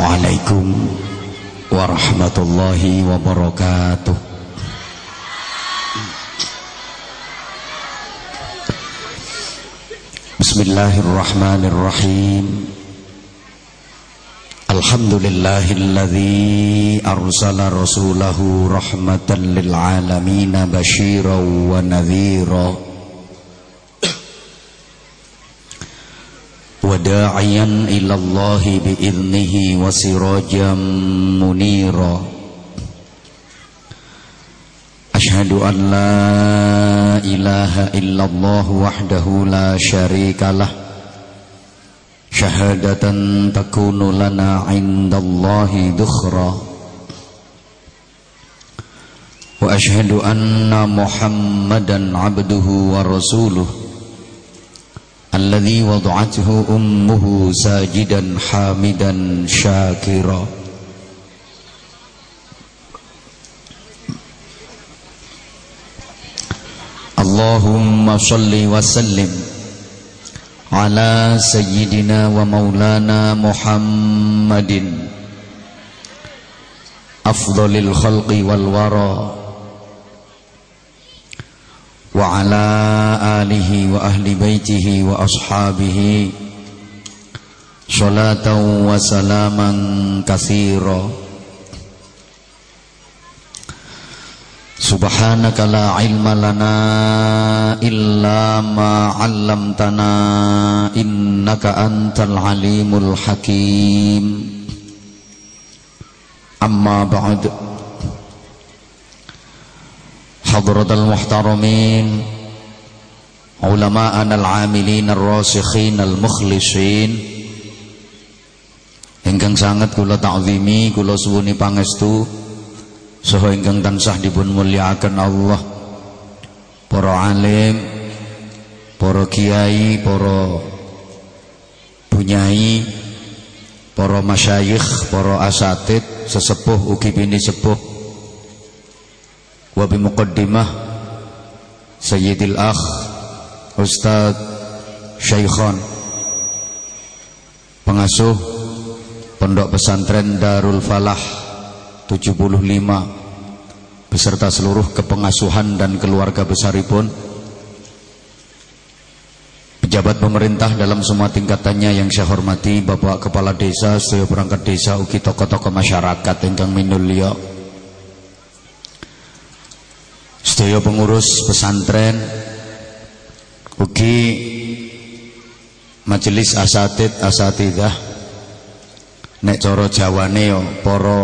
Assalamualaikum warahmatullahi wabarakatuh. Bismillahirrahmanirrahim. Alhamdulillahilladzi arsala rasulahu rahmatan lil alamin wa nadhira وداعيا إلى الله بإذنه وسراجا منيرا. أشهد أن لا إله إلا الله وحده لا شريك له. شهادة تكون لنا عند الله ذخرا. وأشهد أن محمدا عبده ورسوله. الذي وضعته أمه ساجدا حامدا شاكرا. اللهم صل وسلم على سيدنا ومولانا محمد. أفضل الخلق والورى. وعلى آله وأهل بيته وأصحابه صلاة وسلاما كثيرا. سبحانك لا علم لنا إلا ما علمتنا إنك أنت العليم الحكيم. أما بعد حضرة المحترمين علماء العاملين الراسخين المخلصين ingkang sangat kula ta'zimi kula suwuni pangestu saha ingkang tansah dipun mulyakaken Allah para alim para kiai para bunyai para masyayikh para asatid sesepuh ugi bini sepuh wa bi muqaddimah Sayyidil Akh Ustaz Syaikhan pengasuh Pondok Pesantren Darul Falah 75 beserta seluruh kepengasuhan dan keluarga besaripun. Pejabat pemerintah dalam semua tingkatannya yang saya hormati Bapak Kepala Desa, sedaya perangkat desa, ugi tokoh-tokoh masyarakat ingkang minulya sedaya pengurus pesantren ugi majelis asatid asatidah nek cara jawane yo para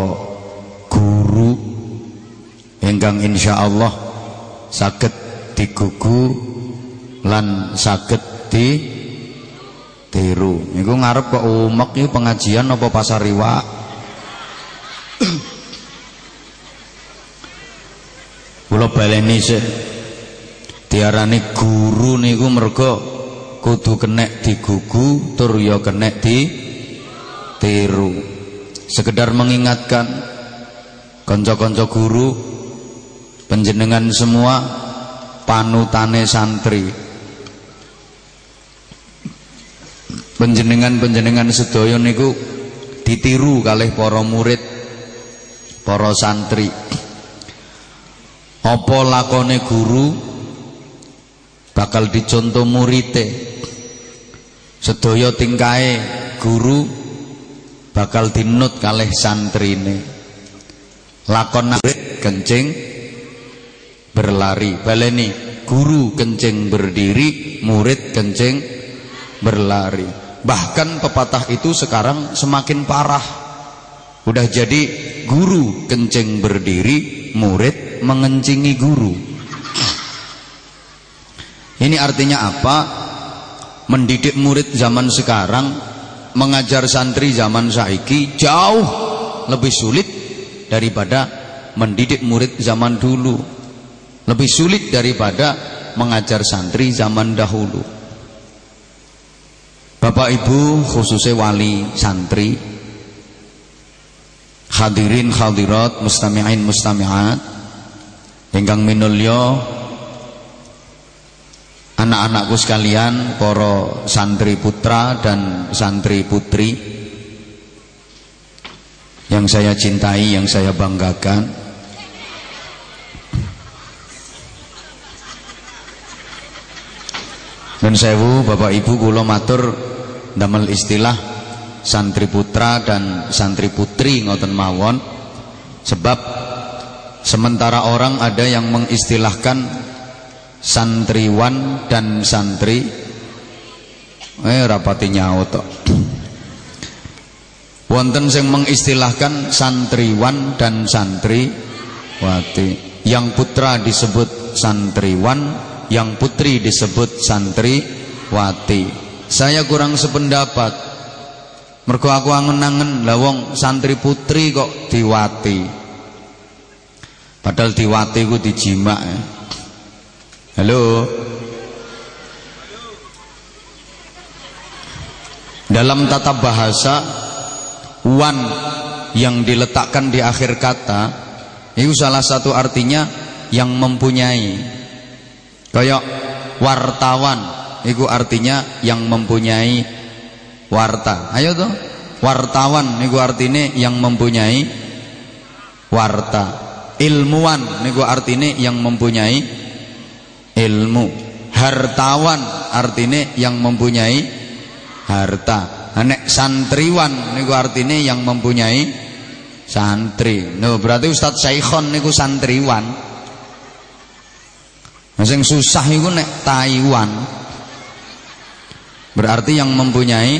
guru ingkang insyaallah saged digugu lan saged di tiru niku ngarep kok umek iki pengajian apa pasar iwak Kula baleni sik. Diarani guru niku mergo kudu kenek digugu tur ya kenek di tiru. Sekedar mengingatkan kanca-kanca guru penjenengan semua panutane santri. Penjenengan-penjenengan sedaya niku ditiru kalih para murid, para santri apa lakone guru bakal dicontoh murite? Sedaya tingkae guru bakal dinut kalih santrine. Lakon murid kencing berlari. Baleni guru kencing berdiri murid kencing berlari. Bahkan pepatah itu sekarang semakin parah. Udah jadi guru kencing berdiri murid mengencingi guru. Ini artinya apa? Mendidik murid zaman sekarang, mengajar santri zaman saiki jauh lebih sulit daripada mendidik murid zaman dulu. Lebih sulit daripada mengajar santri zaman dahulu. Bapak Ibu khususnya wali santri Hadirin hadirat mustami'in mustami'at ingkang minulya anak-anakku sekalian para santri putra dan santri putri yang saya cintai, yang saya banggakan. Dan sewu Bapak Ibu kula matur damel istilah santri putra dan santri putri ngoten mawon sebab sementara orang ada yang mengistilahkan santriwan dan santri. Eh rapati nyaut wonten sing mengistilahkan santriwan dan santri. Wati. Yang putra disebut santriwan yang putri disebut santri. Wati. Saya kurang sependapat. Mergo aku angen-angen lawong santri putri kok diwati padahal diwati ku dijimak ya. halo? Dalam tata bahasa wan yang diletakkan di akhir kata itu salah satu artinya yang mempunyai. Kayak wartawan itu artinya yang mempunyai warta. Ayo tuh wartawan itu artinya yang mempunyai warta ilmuwan itu artinya yang mempunyai ilmu hartawan artinya yang mempunyai harta nek santriwan niku artine yang mempunyai santri. No, berarti Ustaz Saikhon niku santriwan. Nah, sing susah iku nek Taiwan. Berarti yang mempunyai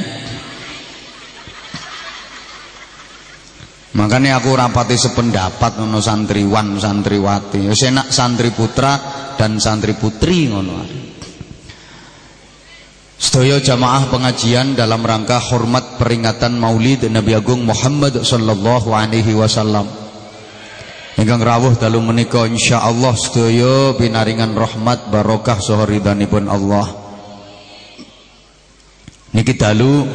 Makanya aku rapati sependapat ngono santriwan, santriwati. Wis enak santri putra dan santri putri ngono. Sedaya jamaah pengajian dalam rangka hormat peringatan Maulid Nabi Agung Muhammad sallallahu alaihi wasallam. Ingkang rawuh dalu menika insyaallah sedaya binaringan rahmat barokah saha ridhanipun Allah. Niki dalu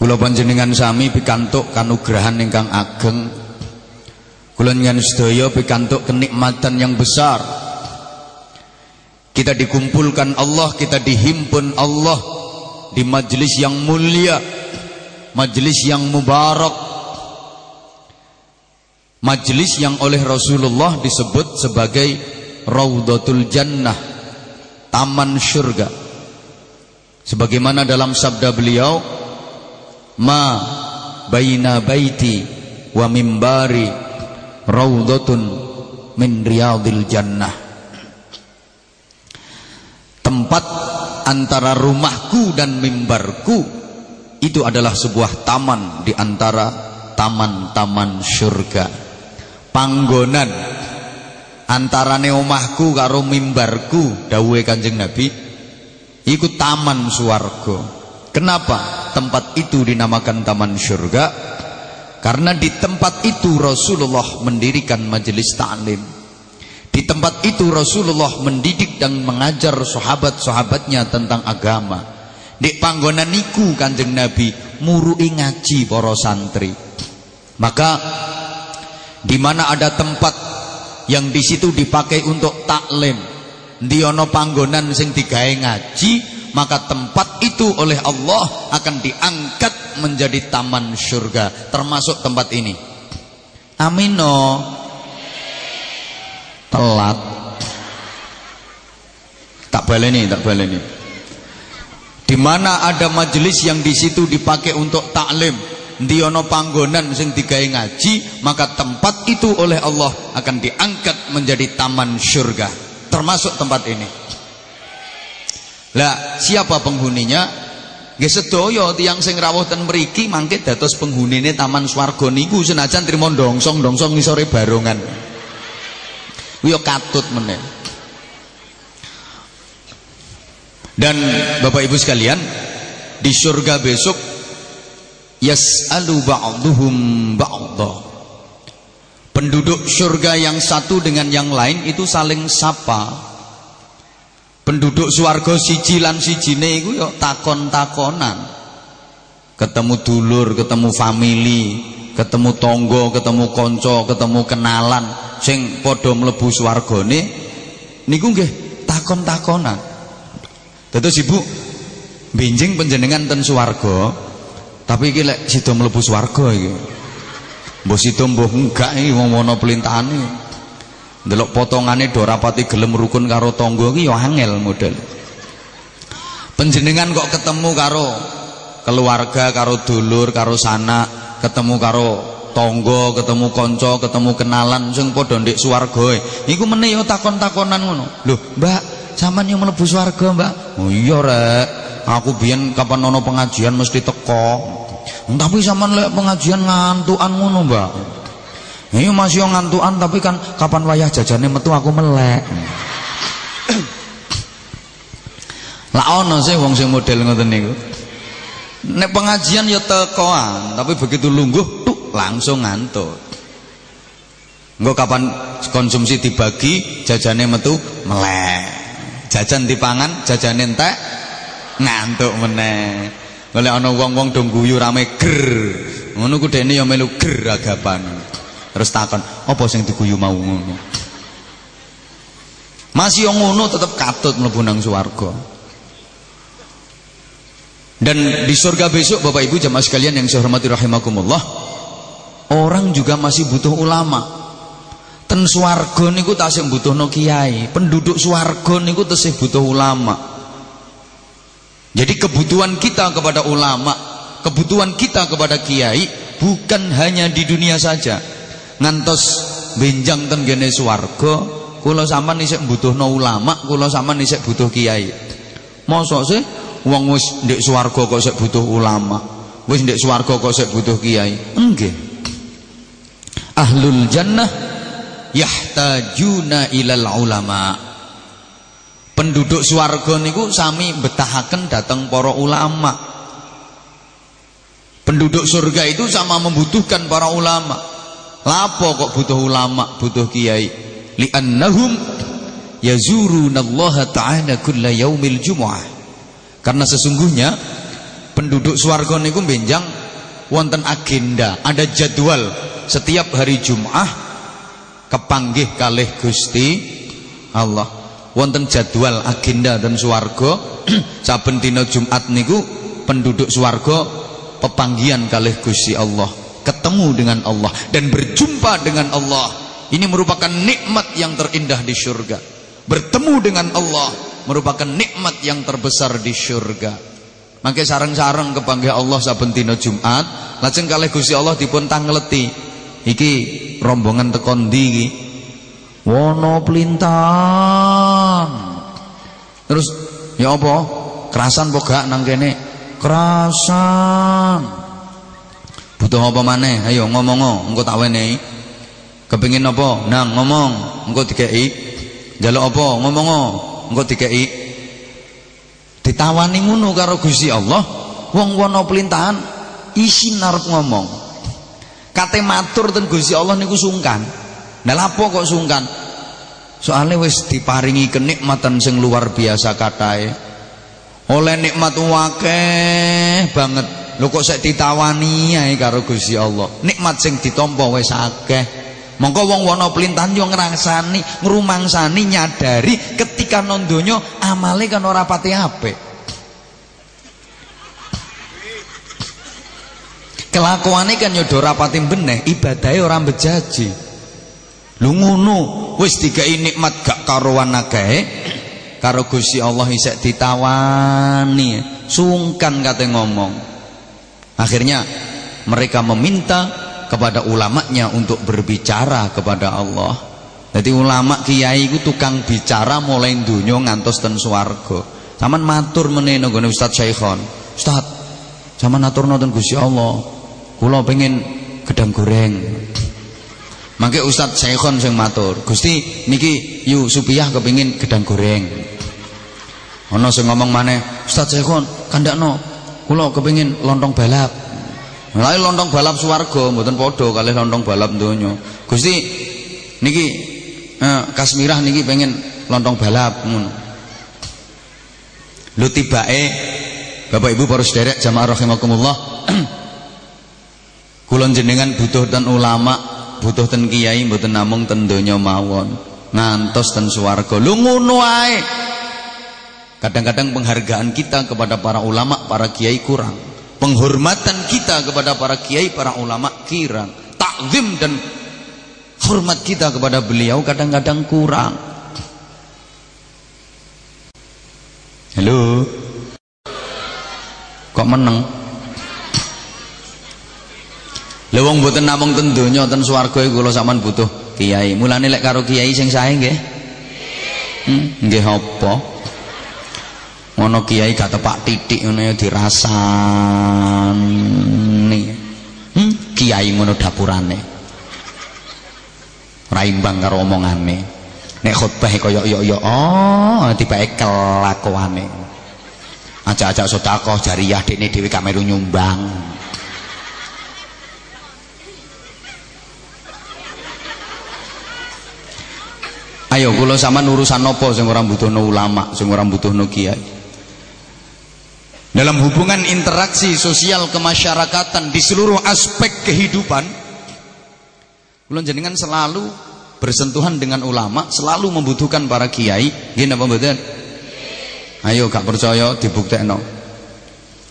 kula panjenengan sami pikantuk kanugrahan ingkang ageng. Kula nyen sedaya pikantuk kenikmatan yang besar kita dikumpulkan Allah, kita dihimpun Allah di majlis yang mulia, majlis yang mubarak. Majlis yang oleh Rasulullah disebut sebagai Raudhatul Jannah, taman surga. Sebagaimana dalam sabda beliau, "Ma baina baiti wa mimbari raudhatun min riyadil jannah." tempat antara rumahku dan mimbarku itu adalah sebuah taman di antara taman-taman surga panggonan antara omahku karo mimbarku dawuhe Kanjeng Nabi iku taman suwarga kenapa tempat itu dinamakan taman surga karena di tempat itu Rasulullah mendirikan majelis ta'lim di tempat itu Rasulullah mendidik dan mengajar sahabat-sahabatnya tentang agama. Di panggonan niku Kanjeng Nabi murui ngaji para santri. Maka di mana ada tempat yang di situ dipakai untuk taklim, di ono panggonan sing digawe ngaji, maka tempat itu oleh Allah akan diangkat menjadi taman surga, termasuk tempat ini. Amino telat. Tak baleni tak baleni di mana ada majelis yang di situ dipakai untuk taklim? Diono panggonan sing digawe ngaji maka tempat itu oleh Allah akan diangkat menjadi taman surga termasuk tempat ini lah siapa penghuninya Nggih sedaya tiyang sing rawuh ten mriki mangke dados penghunine taman swarga niku senajan trimo ndongsong-ndongsong ngisore barongan Kuwi katut meneh. Dan Bapak Ibu sekalian, di surga besok yas'alu ba'duhum ba'dha. Penduduk surga yang satu dengan yang lain itu saling sapa. Penduduk swarga siji lan sijine iku ya takon-takonan. Ketemu dulur, ketemu family, ketemu tonggo, ketemu konco, ketemu kenalan sing padha mlebu swargane niku nggih takon-takonan. Dados Ibu benjing panjenengan ten swarga Tapi iki lek sida mlebu swarga iki. Mbok sida mbok enggak iki wong ana pelintahane. Ndelok potongane do rapati gelem rukun karo tangga iki ya angel model. Penjenengan kok ketemu karo keluarga, karo dulur, karo sanak, ketemu karo tangga, ketemu kanca, ketemu kenalan sing padha ndek swarga. Iku meneh ya takon-takonan ngono. Lho, Mbak, sampean yo mlebu swarga, Mbak? Oh iya, Rek. Aku biyen kapan ono pengajian mesti teko. Tapi sampean lek pengajian ngantukan ngono, Mbak. Iya masih ngantukan tapi kan kapan wayah jajane metu aku melek. Lah ono sih wong sing model ngoten niku. Nek pengajian ya tekoan, tapi begitu lungguh tuh langsung ngantuk. Engko kapan konsumsi dibagi, jajane metu melek. Jajan dipangan, jajane entek ngantuk meneh. Golek ana wong-wong do guyu rame ger. Ngono dene ya melu ger agapan. Terus takon, apa sing diguyu mau ngono? Masih yang ngono tetep katut mlebu nang swarga. Dan di surga besok Bapak Ibu jamaah sekalian yang saya hormati rahimakumullah, orang juga masih butuh ulama. Ten swarga niku tasih butuhno kiai, penduduk swarga niku tasih butuh ulama. Jadi kebutuhan kita kepada ulama, kebutuhan kita kepada kiai bukan hanya di dunia saja. Ngantos benjang ten gene swarga, kula sampean isih butuhno ulama, kula sampean isih butuh kiai. Mosok sih wong wis ndek swarga kok sik butuh ulama, wis ndek swarga kok sik butuh kiai? Nggih. Ahlul jannah yahtajuna ilal ulama penduduk swarga niku sami betahaken datang para ulama penduduk surga itu sama membutuhkan para ulama lapo kok butuh ulama butuh kiai? Li'annahum yazurunallaha ta'ala kulla yaumil jumu'ah. Karena sesungguhnya penduduk swarga niku benjang wonten agenda. Ada jadwal setiap hari Jumat kepanggih kalih Gusti Allah. Wonten jadwal agenda dan swarga. Saben dina Jumat niku penduduk swarga pepanggian kalih Gusti Allah ketemu dengan Allah dan berjumpa dengan Allah ini merupakan nikmat yang terindah di surga bertemu dengan Allah merupakan nikmat yang terbesar di surga maka sarang-sarang kepanggih Allah saben dina Jumat lajeng kalih Gusti Allah dipun tangleti. Iki rombongan tekon ndi wono pelintan terus ya apa? Kerasan apa gak nang kene? Kerasan butuh apa maneh? Ayo ngomong engko tak wenehi. Kepengin apa? Nang ngomong. Engko dikeki. Njaluk apa? Ngomong engko dikeki. Ditawani ngono karo Gusti Allah wong wono pelintahan isin arep ngomong. Kate matur ten Gusti Allah niku sungkan. Nah lapo kok sungkan? Soalnya wis diparingi kenikmatan sing luar biasa katae. Oleh nikmat wakeh banget. Lho kok sik ditawani ae karo Gusti Allah. Nikmat sing ditampa wis akeh. Mongko wong wana pelintahan yo ngrangsani, ngrumangsani nyadari ketika nang donya amale kan ora pati apik. Kelakuane kan yo ora pati beneh, ibadahe ora bejaji. Lu ngono wis dikai nikmat gak karuan akeh karo Gusti Allah isek ditawani sungkan kate ngomong akhirnya mereka meminta kepada ulamanya untuk berbicara kepada Allah. Jadi ulama kiai itu tukang bicara mulai dunia ngantos ten swarga. Saman matur meneh nggone Ustaz Syekhon Ustaz sama atur nonton Gusti Allah. Kula pengen gedang goreng. Mangke Ustaz Syekhon sing matur, Gusti niki yu Supiah kepingin gedang goreng. Ana sing ngomong maneh, Ustaz Syekhon kandakno kula kepingin lontong balap. Lah lontong balap swarga mboten padha kalih lontong balap donya. Gusti niki eh, Kasmirah niki pengen lontong balap ngono. Lho tibake Bapak Ibu para sederek jamaah rahimakumullah. Kula jenengan butuh dan ulama butuh ten kiai mboten namung ten donya mawon ngantos ten swarga lu ngono ae kadang-kadang penghargaan kita kepada para ulama para kiai kurang penghormatan kita kepada para kiai, para ulama kirang, takzim dan hormat kita kepada beliau kadang-kadang kurang. Halo. Kok meneng? Lha wong mboten namung ten donya ten swarga kula sampean butuh kiai. Mulane lek karo kiai sing sae nggih. Hmm, nggih apa? Ngono kiai gak tepak titik ngono ya dirasani. Hmm, kiai ngono dapurane. Ora imbang karo omongane. Nek khotbah kaya yo yo oh tibake kelakuane. Ajak-ajak sedekah jariyah dekne dhewe gak melu nyumbang. Ayo kula sampean urusan apa sing ora butuhno ulama, sing ora butuhno kiai. Dalam hubungan interaksi sosial kemasyarakatan di seluruh aspek kehidupan, kula jenengan selalu bersentuhan dengan ulama, selalu membutuhkan para kiai. Gini apa mboten? Ayo gak percaya dibuktekno.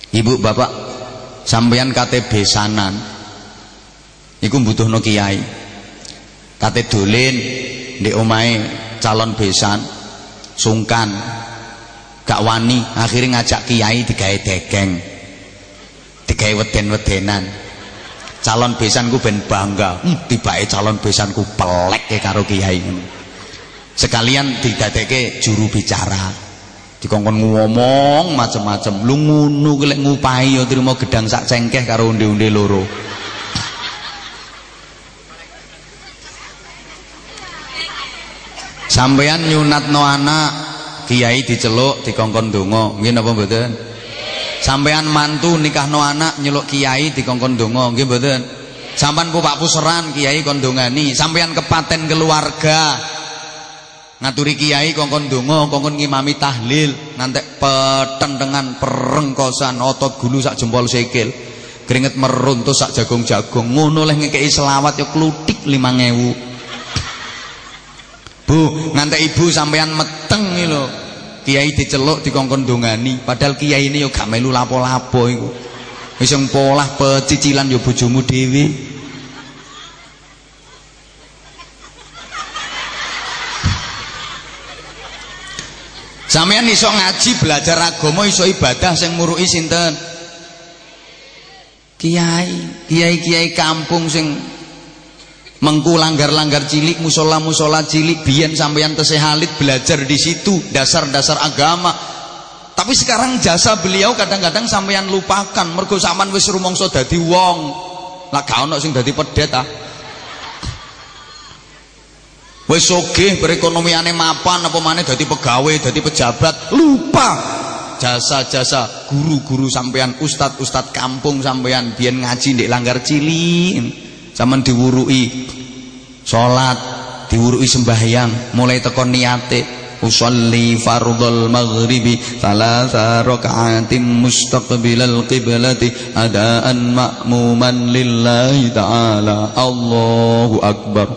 Ibu bapak sampeyan kate besanan iku butuhno kiai. Kate dolen di omahe calon besan sungkan gak wani akhirnya ngajak kiai digawe degeng digawe weden-wedenan. Calon besanku ben bangga. Hmm, tibake calon besanku pelek ya karo kiai sekalian didadekke juru bicara. Dikongkon ngomong macem-macem. Lu ngunu kelek ngupahi ya trimo gedang sak cengkeh karo unde-unde loro. Sampeyan nyunatno anak kiai diceluk dikongkon donga. Nggih napa mboten? Sampeyan mantu nikahno anak nyeluk kiai dikongkon donga. Nggih mboten? Sampean pupak puseran kiai kon dongani. Sampeyan kepaten keluarga. Ngaturi kiai kongkon donga kongkon ngimami tahlil. Nanti petendengan perengkosan otot gulu sak jempol sikil. Keringet meruntuh sak jagung-jagung. Ngono leh ngekei selawat ya klutik 5000 Bu, ngantek ibu sampean meteng iki lho. Kiai diceluk dikongkon dongani, padahal kiai ini gak melu lapo-lapo iku. Wis polah pecicilan yo bojomu dhewe. Sampeyan iso ngaji belajar agama iso ibadah sing muruki sinten? Kiai, kiai-kiai kampung sing mengku langgar-langgar cilik musola-musola cilik biyen sampeyan tesih halit belajar di situ dasar-dasar agama. Tapi sekarang jasa beliau kadang-kadang sampeyan lupakan mergo sampean wis rumangsa dadi wong. Lah gak ono sing dadi pedet ah. Wis sugih perekonomiane mapan apa maneh dadi pegawai dadi pejabat. Lupa jasa-jasa guru-guru sampeyan ustad-ustad kampung sampeyan biyen ngaji ndek langgar cilik zaman diwurui salat, diwurui sembahyang, mulai tekon niate usalli fardhal maghribi thalatha rak'atin mustaqbilal qiblati adaan ma'muman lillahi ta'ala Allahu akbar.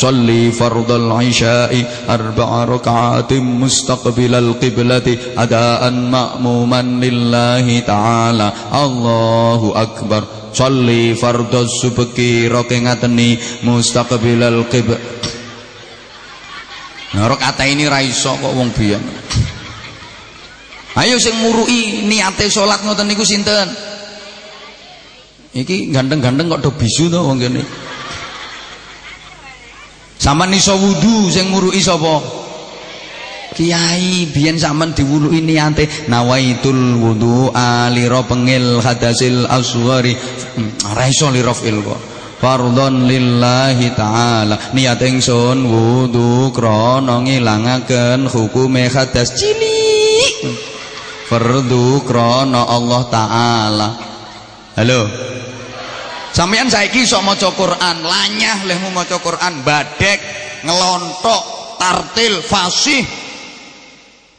Salli fardhal isya'i arba'a mustaqbil mustaqbilal qiblati adaan ma'muman lillahi ta'ala Allahu akbar. Salli fardhu subki roke ngateni mustaqbilal qib Nah rakaat ini ra iso kok wong biyen. Ayo sing murui niate salat ngoten niku sinten? Iki ganteng-ganteng kok do bisu to wong kene? Saman iso wudu sing murui sapa Kiai biyen sampean diwuluki niate nawaitul wudu alira pengil hadasil asghari. Hmm, ora iso lirafil kok. Fardhon lillahi taala. Niat ingsun wudu krana ngilangaken hukume hadas cilik. Fardu krana Allah taala. Halo? Sampean saiki iso maca Quran lanyah lehmu maca Quran badek ngelontok tartil fasih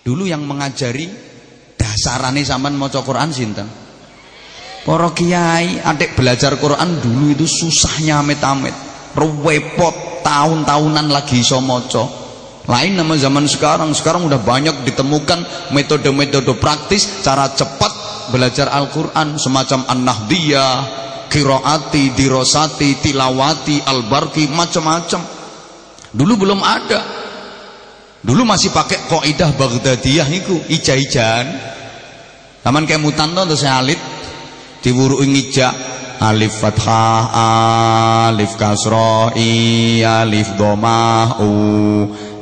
Dulu yang mengajari dasarane sampean maca Quran sinten? Para kiai, adik belajar Quran dulu itu susahnya amit-amit. Repot tahun-tahunan lagi iso maca. Lain nama zaman sekarang. Sekarang udah banyak ditemukan metode-metode praktis cara cepat belajar Al-Qur'an semacam An-Nahdiyah, Qiraati, Dirosati, Tilawati, Al-Barqi, macam-macam. Dulu belum ada. Dulu masih pakai kaidah Baghdadiyah iku, ija-ijan. Taman kayak mutan to saya alit. Diwuruki ngijak alif fathah alif kasroh i alif domah u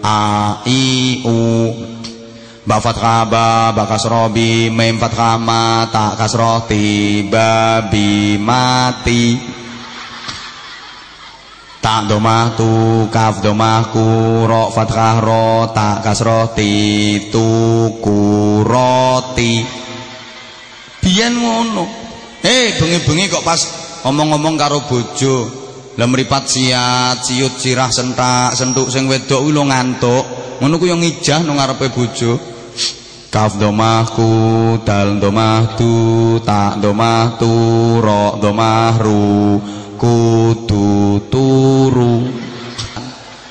a i u. Ba fathah ba ba kasroh bi mem fathah ma ta kasroh ti ba bi mati ta domah tu kaf domah ku ro fathah ro ta kasroh ti tu ku roti biyen ngono Eh bengi-bengi kok pas ngomong-ngomong karo bojo, lah mripat siat, ciut sirah sentak, sentuk sing wedok kuwi ngantuk. Ngono ku yo ngijah nang ngarepe bojo. Kaf domahku, dal domah tu, tak domah tu, ro domah ru, kudu turu.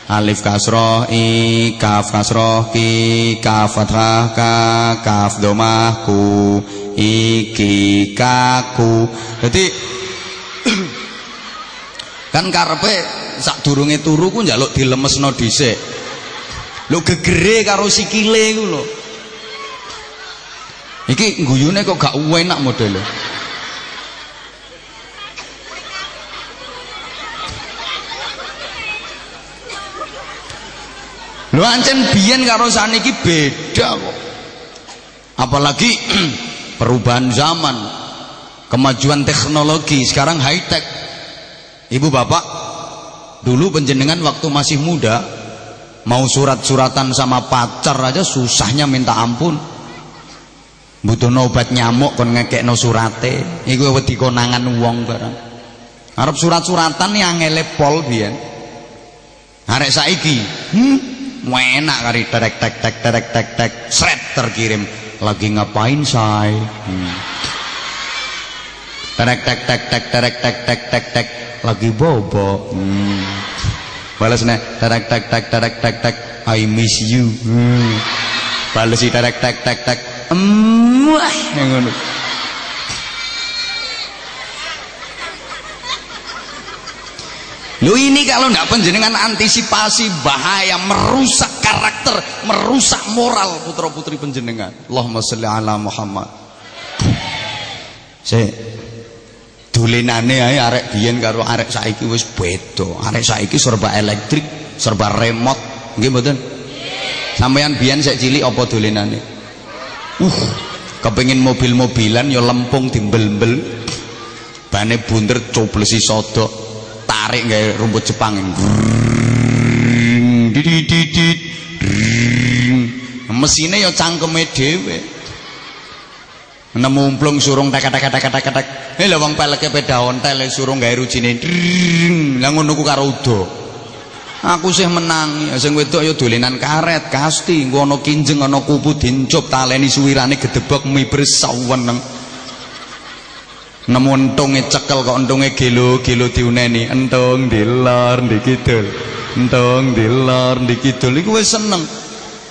Alif kasroh i, kaf kasroh ki, kaf fathah ka, kaf domahku, iki kaku. Jadi kan karepe sak durunge turu ku njaluk dilemesno dhisik. Lho gegere karo sikile ku lho. Iki guyune kok gak enak modele Lho ancen biyen karo saniki beda kok. Apalagi perubahan zaman kemajuan teknologi sekarang high tech ibu bapak dulu penjenengan waktu masih muda mau surat-suratan sama pacar aja susahnya minta ampun. Butuh obat nyamuk kon ngekek no surate iku wedi konangan wong barang Arab surat-suratan yang ngelepol biyen. Arek saiki hmm enak kali terek tek tek terek tek tek. Seret terkirim. Lagi ngapain say? Hmm. terek tek tek tek terek tek tek tek tek. Lagi bobo hmm. balasnya terek tek tek terek tek tek. I miss you. Hmm. Balas balas terek tek tek tek. Hmm, Emuah yang ngono. Lu ini kalau nggak penjenengan antisipasi bahaya merusak karakter, merusak moral putra putri penjenengan. Allahumma sholli ala Muhammad. Se dulenane ae arek biyen karo arek saiki wis beda. Arek saiki serba elektrik, serba remote. Nggih mboten? Sampeyan biyen sik cilik apa dolenane? Uh, kepengin mobil-mobilan ya lempung dimbel-mbel. Bane bunder coblesi sodok tarik nggak rumput Jepang mesinnya ya cangkeme dhewe. Nemu umplung surung tak tak tak tak tak eh lah wong peleke peda ontel surung gawe rujine. Lah ngono ku karo udo. Aku sih menang sing wedok ya dolenan karet kasti. Engko ana kinjeng ana kupu dincup taleni suwirane gedebok miber saweneng nemu entunge cekel kok entunge gelo-gelo diuneni entung dilor di kidul entung dilor di kidul iku wis seneng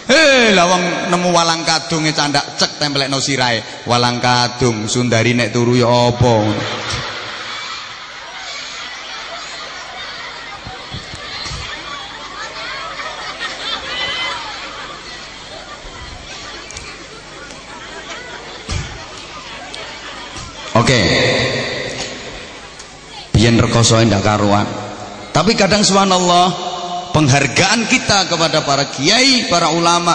Hei, lawang nemu walang kadung candak cek tempelekno sirahe. Walang kadung Sundari nek turu ya apa? Biyen rekoso ndak karuan. Tapi kadang subhanallah penghargaan kita kepada para kiai, para ulama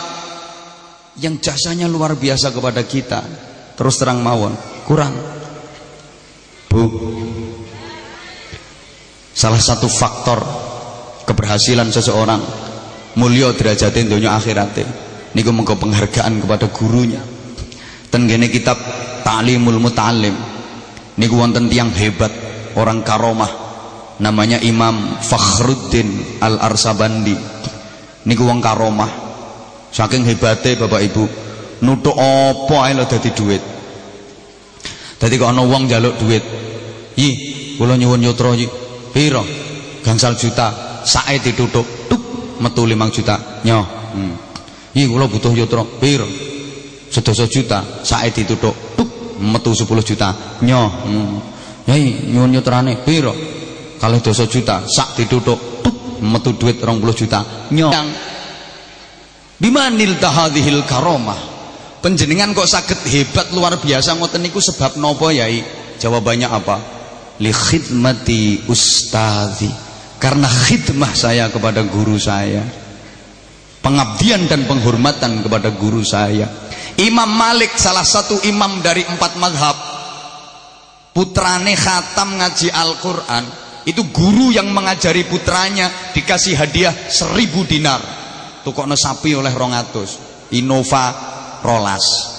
yang jasanya luar biasa kepada kita. Terus terang mawon, kurang. Bu. Salah satu faktor keberhasilan seseorang mulia derajatnya dunia akhiratnya niku mengko penghargaan kepada gurunya. Tenggene kitab Ta'limul Muta'allim niku wonten tiang hebat orang karomah namanya Imam Fakhruddin Al Arsabandi niku wong karomah. Saking hebate Bapak Ibu nutuk apa ae lho dadi duit. Dadi kok ana wong njaluk duit. Yi kula nyuwun yutra yi. Pira gangsal juta. Sae tuk metu 5 juta. Nyoh hmm. yi kula butuh yutra pira sedasa juta. Sae ditutuk tuk metu 10 juta. Nyoh hmm. Yai nyuwun nyutrane piro kalih dosa juta sak ditutuk metu duit 20 juta. Nyoh yang bimanil tahadhil karomah. Penjenengan kok sakit hebat luar biasa ngoten niku sebab nopo yai? Jawabannya apa? Li khidmati ustazi karena khidmah saya kepada guru saya. Pengabdian dan penghormatan kepada guru saya. Imam Malik salah satu imam dari empat madhab putrane khatam ngaji Al-Quran itu guru yang mengajari putranya dikasih hadiah seribu dinar tukokno sapi oleh rongatus Innova Rolas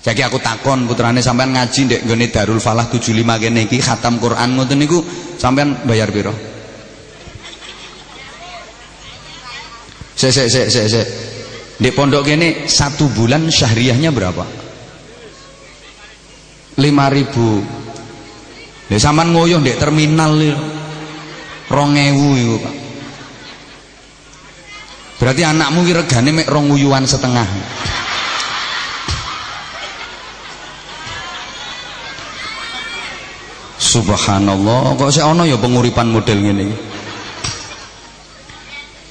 jadi aku takon putrane sampean ngaji ndek nggone Darul Falah 75 kene iki khatam Quran ngoten niku sampean bayar piro Sik sik sik sik sik. Di pondok ini satu bulan syahriahnya berapa? 5000. Lha sampean ngoyo ndek terminal lho. 2000 iku, Pak. Berarti anakmu ki regane mek rong uyuan setengah. Subhanallah, kok sik ana ya penguripan model ngene iki.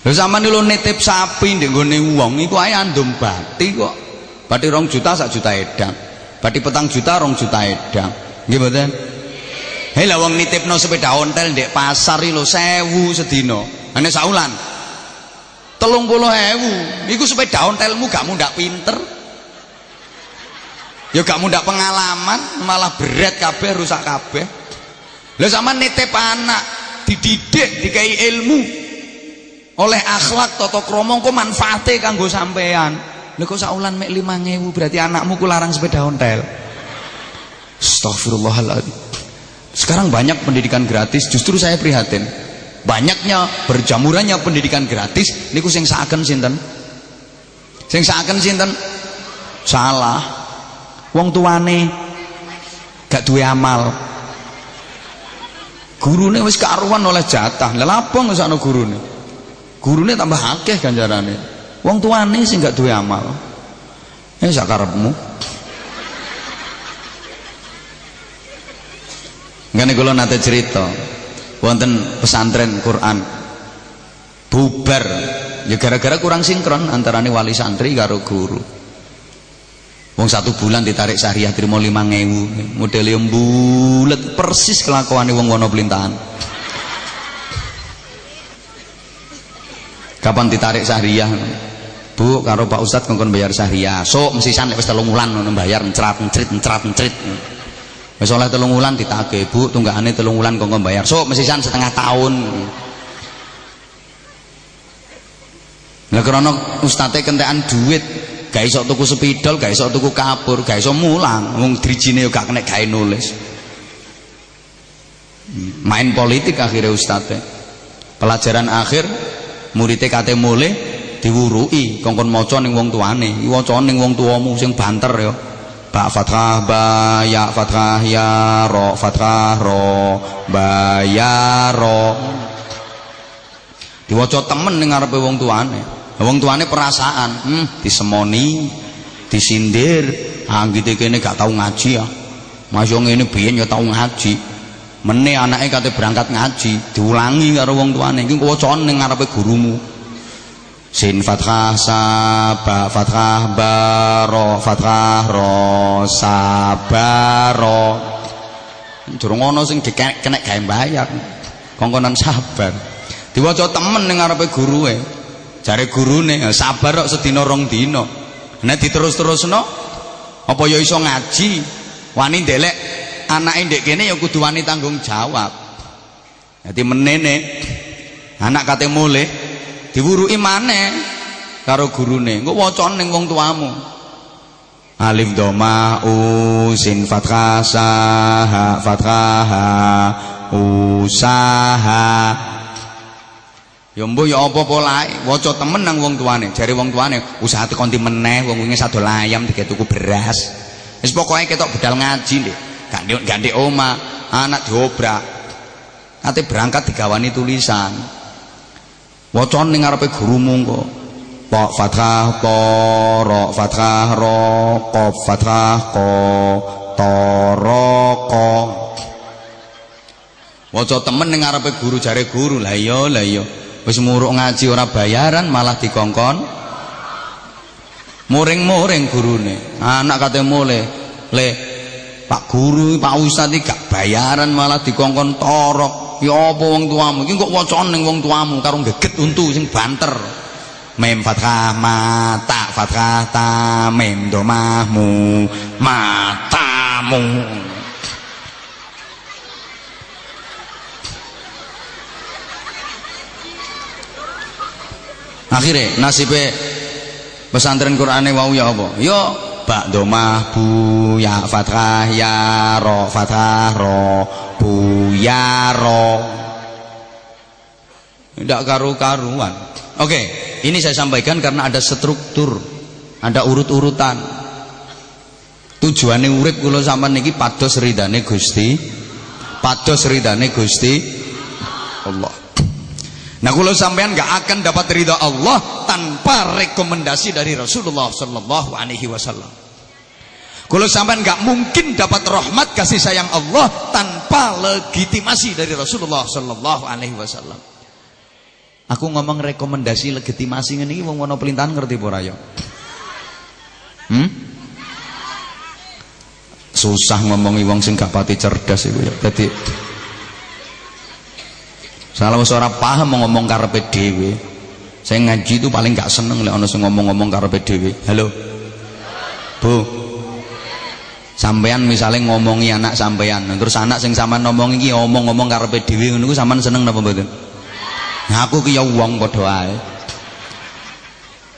Lha sampean lho nitip sapi ndek nggone wong iku ae andum bati kok. Bati rong juta sak juta edang. Bati petang juta rong juta edang. Mboten? Hei lah wong nitipno sepeda ontel ndek pasar iki lho 1000 sedina. Ane saulan. 30.000. Iku sepeda ontelmu gak mundak pinter. Ya gak mundak pengalaman, malah berat kabeh, rusak kabeh. Lah sampean nitip anak dididik dikai ilmu oleh akhlak toto kromo kok manfaate kanggo sampean lha kok saulan mek 5000 berarti anakmu ku larang sepeda ontel? Astagfirullahaladzim sekarang banyak pendidikan gratis justru saya prihatin. Banyaknya berjamurannya pendidikan gratis niku sing seakan sinten? Sing seakan sinten? Salah. Wong tuane gak duwe amal. Gurune wis karuan oleh jatah. Lha apa ngesakno gurune? Gurune tambah akeh ganjarane wong tuane sing gak duwe amal. Eh sak karepmu. Ngene kula nate cerita. Wonten pesantren Quran. Bubar. Ya gara-gara kurang sinkron antarane wali santri karo guru. Wong satu bulan ditarik syariah terima lima ngewu. Model yang bulet persis kelakuan wong wono pelintahan. Kapan ditarik syariah Bu karo Pak Ustadz kongkon bayar syariah so mesisan wis telung wulan ngono bayar encrat encrit encrat encrit. Wis oleh telung wulan ditagih Bu tunggakane telung wulan kongkon bayar. So mesisan setengah tahun. Lah krana ustate kentekan duit gak iso tuku sepidol gak iso tuku kapur gak iso mulang. Wong drijine yo gak kena nulis. Main politik akhirnya ustate pelajaran akhir muridé kate mulih diwurui kongkon maca ning wong tuane. Waca ning wong tuamu sing banter ya. Ba fathah ba ya fathah ya ro fathah ro ba ya ro diwaca temen ning ngarepe wong tuane. Wong tuane perasaan hmm disemoni disindir anggite kene gak tau ngaji ya. Mas yo ngene biyen ya tau ngaji. Mene anake kate berangkat ngaji diulangi karo wong tuane. Iki wacane ning ngarepe gurumu sin fathah saba fathah baro fathah ro sabaro durung ana sing dikenek gawe bayar kongkonan sabar. Diwaca temen ning ngarepe gurue jare gurune sabar kok sedina rong dina. Nek diterus-terusno apa ya iso ngaji? Wani ndelek anake ndek kene ya kudu wani tanggung jawab. Dadi menene anak kate mulih diwuruki maneh karo gurune. Engko waca ning wong tuamu. Alif doma u sin fathah sa ha fathah ha usaha ya mbuh ya apa polae waca temen nang wong tuane. Jare wong tuane usaha tekan di meneh wong wingi sadol ayam dikek tuku beras. Wis pokoke ketok bedal ngaji ndek ganti oma anak diobrak. Nanti berangkat digawani tulisan wacon ning ngarepe gurumu kok po fathah po ro fathah ro qaf fathah ko taraka waca temen ning ngarepe guru jare guru. Lah iya lah iya. Wis muruk ngaji ora bayaran malah dikongkon. Muring-muring gurune. Anak kate mule le Pak guru Pak Ustaz iki gak bayaran malah dikongkon torok ya apa wong tuamu? Iki kok wacane ning wong tuamu karo geget untu sing banter. Mem fathah mata fathah ta mem domahmu matamu. Akhirnya nasibnya pesantren Qur'ane wau ya apa? Ya bak domah bu ya fathah ya ro fathah ro bu ya ro. Tidak karu-karuan. Oke ini saya sampaikan karena ada struktur ada urut-urutan. Tujuannya urip kula sampean niki pados ridane Gusti pados ridane Gusti Allah Nah kalau sampean nggak akan dapat ridha Allah tanpa rekomendasi dari Rasulullah Sallallahu Alaihi Wasallam. Kalau sampean nggak mungkin dapat rahmat kasih sayang Allah tanpa legitimasi dari Rasulullah Sallallahu Alaihi Wasallam. Aku ngomong rekomendasi legitimasi ini wong ono pelintahan ngerti pura ya? Hmm? Susah ngomongi wong sing gak pati cerdas itu ya. Jadi Salah ora paham ngomong karepe dhewe. Saya ngaji itu paling gak seneng lek ana sing ngomong-ngomong karepe dhewe. Halo. Bu. Sampean misalnya ngomongi anak sampean, terus anak sing sampean ngomong iki ngomong-ngomong karepe dhewe ngono ku sampean seneng napa mboten? Nah aku ki ya wong padha ae.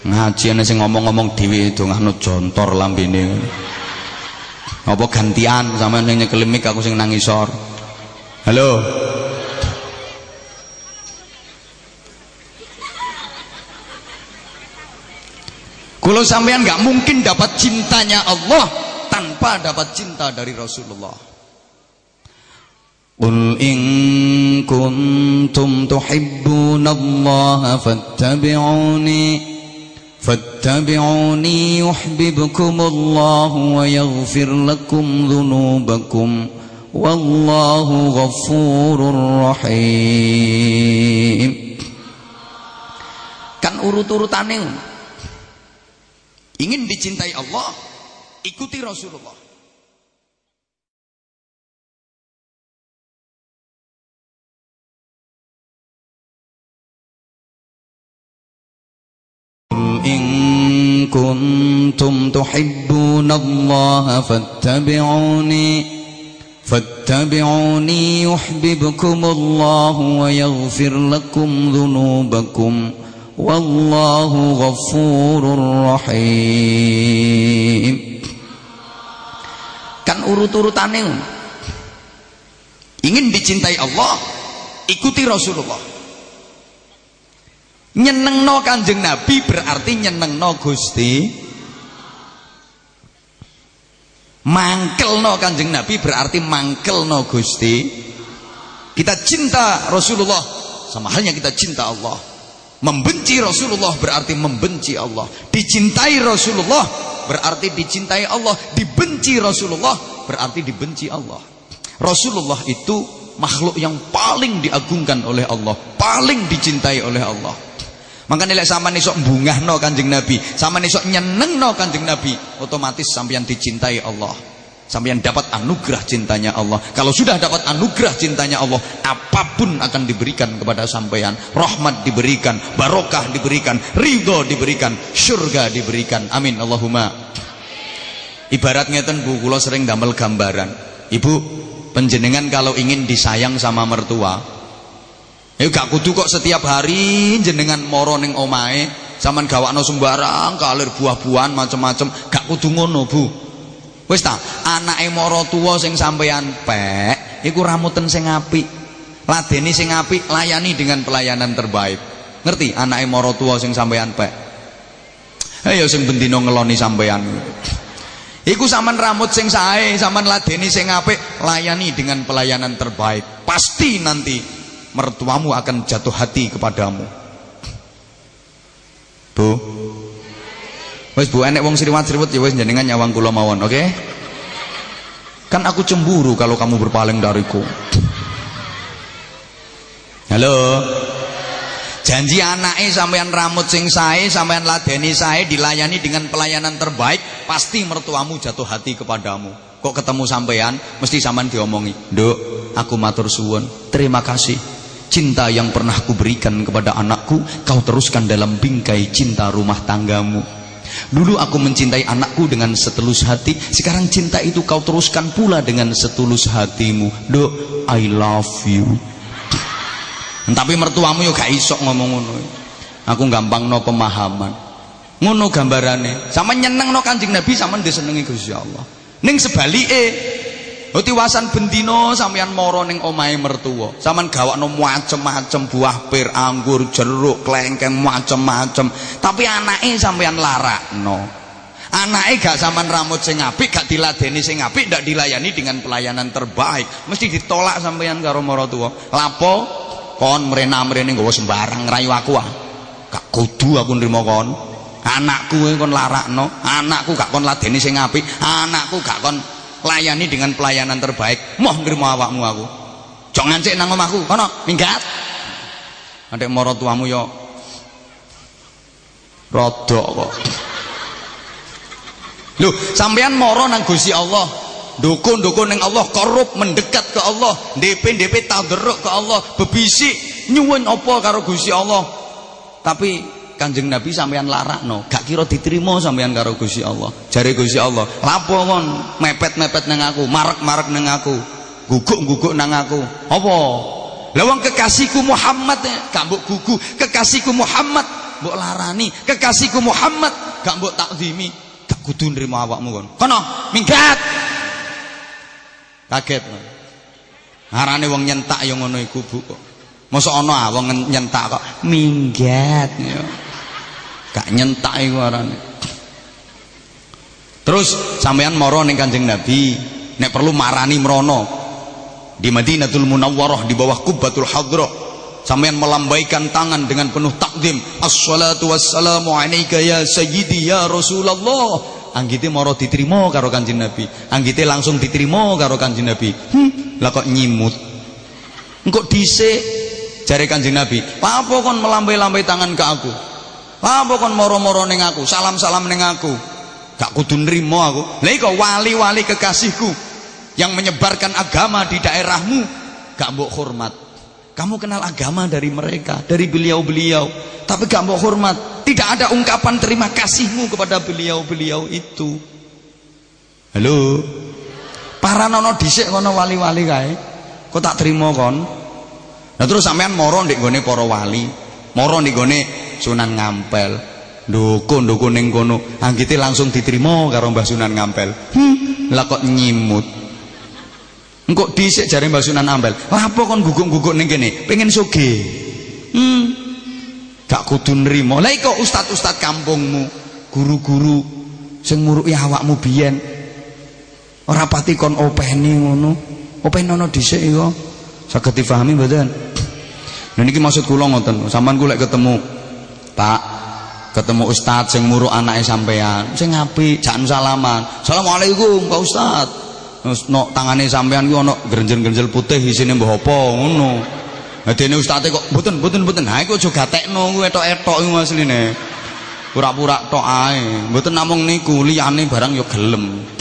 Ngaji ana sing ngomong-ngomong dhewe dongano jontor lambene. Apa gantian sampean sing nyekel aku sing nang isor. Halo. Kalau sampean nggak mungkin dapat cintanya Allah tanpa dapat cinta dari Rasulullah. Qul in kuntum tuhibbunallaha fattabi'uni fattabi'uni yuhibbukumullahu wa yaghfir lakum dhunubakum wallahu ghafurur rahim. Kan urut-urutane Ingin dicintai Allah, ikuti Rasulullah. كنتم تحبون الله فاتبعوني فاتبعوني يحببكم الله ويغفر لكم ذنوبكم Wallahu ghafurur rahim. Kan urut-urutane Ingin dicintai Allah Ikuti Rasulullah. Nyenengno kanjeng Nabi berarti nyenengno Gusti. Mangkelno kanjeng Nabi berarti mangkelno Gusti. Kita cinta Rasulullah Sama halnya kita cinta Allah Membenci Rasulullah berarti membenci Allah. Dicintai Rasulullah berarti dicintai Allah. Dibenci Rasulullah berarti dibenci Allah. Rasulullah itu makhluk yang paling diagungkan oleh Allah, paling dicintai oleh Allah. Maka nilai sama nih sok bunga no kanjeng Nabi, sama nih sok nyeneng no kanjeng Nabi, otomatis sampeyan dicintai Allah sampai yang dapat anugerah cintanya Allah. Kalau sudah dapat anugerah cintanya Allah apa pun akan diberikan kepada sampean. Rahmat diberikan barokah diberikan ridho diberikan surga diberikan. Amin. Allahumma. Ibaratnya ngeten Bu kula sering damel gambaran. Ibu penjenengan kalau ingin disayang sama mertua ya gak kudu kok setiap hari jenengan moro ning omahe. Zaman gawakno sembarang kalir buah-buahan macam-macam gak kudu ngono Bu Wis ta, anake mara tuwa sing sampeyan pek, iku ramuten sing apik. Ladeni sing apik, layani dengan pelayanan terbaik. Ngerti anake mara tuwa sing sampeyan pek. Ayo sing bendina ngeloni sampeyan. Iku sampean rambut sing sae, sampean ladeni sing apik, layani dengan pelayanan terbaik. Pasti nanti mertuamu akan jatuh hati kepadamu. Bu, Wis Bu enek wong sriwat-sriwet ya wis jenengan nyawang kula mawon, oke? Kan aku cemburu kalau kamu berpaling dariku. Halo. Janji anaknya sampean rambut sing sae, sampean ladeni sae, dilayani dengan pelayanan terbaik, pasti mertuamu jatuh hati kepadamu. Kok ketemu sampean, mesti sampean diomongi, "Nduk, aku matur suwun. Terima kasih. Cinta yang pernah kuberikan kepada anakku, kau teruskan dalam bingkai cinta rumah tanggamu." Dulu aku mencintai anakku dengan setulus hati. Sekarang cinta itu kau teruskan pula dengan setulus hatimu. Dok, I love you. Tapi mertuamu yo gak iso ngomong ngono. Aku gampang no pemahaman. Ngono gambarane. Sama nyeneng no kanjeng nabi sama disenengi Gusti Allah. Ning sebalike Hoti wasan bendino sampean moro ning omahe mertua. Sampean gawakno macem-macem buah pir, anggur, jeruk, klengkeng macem-macem. Tapi anake sampean larakno. Anake gak sampean rambut sing apik, gak diladeni sing apik, ndak dilayani dengan pelayanan terbaik. Mesti ditolak sampean karo maratuwa. Lapo kon mrena-mrene nggawa sembarang ngerayu aku ah. Gak kudu aku nrimo kon. Anakku kon larakno, anakku gak kon ladeni sing apik, anakku gak kon layani dengan pelayanan terbaik. Moh nrimo awakmu aku. Jangan ngancik nang omahku. Kono minggat. Adek moro tuamu yo. Rodok kok. Loh, sampean moro nang Gusti Allah. Dukun-dukun nang Allah korup mendekat ke Allah, DP-DP tadarruk ke Allah, bebisik nyuwun apa karo Gusti Allah. Tapi Kanjeng Nabi sampean larakno, gak kira diterima sampean karo Gusti Allah. Jare Gusti Allah, lapo kon mepet-mepet nang aku, marek-marek nang aku, guguk-guguk nang aku. Apa? Lah wong kekasihku Muhammad eh, gak mbok gugu, kekasihku Muhammad mbok larani, kekasihku Muhammad gak mbok takzimi, gak kudu nrimo awakmu kon. Kono, minggat. Kaget. Arane wong nyentak yo ngono iku, Bu kok. Mosok ana wong nyentak kok minggat ya gak nyentak iku terus sampean moro ning Kanjeng Nabi nek perlu marani merono di Madinatul Munawwarah di bawah Kubbatul Hadrah sampean melambaikan tangan dengan penuh takdim. Assalatu wassalamu alayka ya sayyidi ya Rasulullah. Anggite moro diterima karo Kanjeng Nabi. Anggite langsung diterima karo Kanjeng Nabi. Hm, lah kok nyimut? Engko dhisik jare Kanjeng Nabi. Apa kon melambai-lambai tangan ke aku apa kon moro-moro ning aku, salam-salam ning aku. Gak kudu nrimo aku. Lha iku wali-wali kekasihku yang menyebarkan agama di daerahmu gak mbok hormat. Kamu kenal agama dari mereka, dari beliau-beliau, tapi gak mbok hormat. Tidak ada ungkapan terima kasihmu kepada beliau-beliau itu. Halo. Para nono dhisik kono wali-wali kae. Kok tak terima kon? Nah terus sampean moro ndek gone para wali, moro ndek gone Sunan Ngampel. Dukun-dukun ning kono. Anggite langsung diterima karo Mbah Sunan Ngampel. Hmm, lah kok nyimut? Engko dhisik jare Mbah Sunan Ngampel. Lapo kon guguk-guguk ning kene? Pengen soge. Hmm gak kudu nrimo. Lah kok ustad-ustad kampungmu guru-guru sing muruki awakmu biyen ora pati kon openi ngono. Openi ana dhisik iku saged difahami mboten Nah niki maksud kula ngoten, sampean kula ketemu Pak ketemu ustadz yang muruh anaknya sampean sing ngapi jangan salaman. Assalamualaikum pak ustadz. Terus no tangannya sampean ku ono grenjel-grenjel putih isine mbah apa ngono. Nah dene ustadz kok mboten mboten mboten. Ha iku aja gatekno ku etok-etok iku asline. Pura-pura tok ae. Mboten namung niku liyane barang ya gelem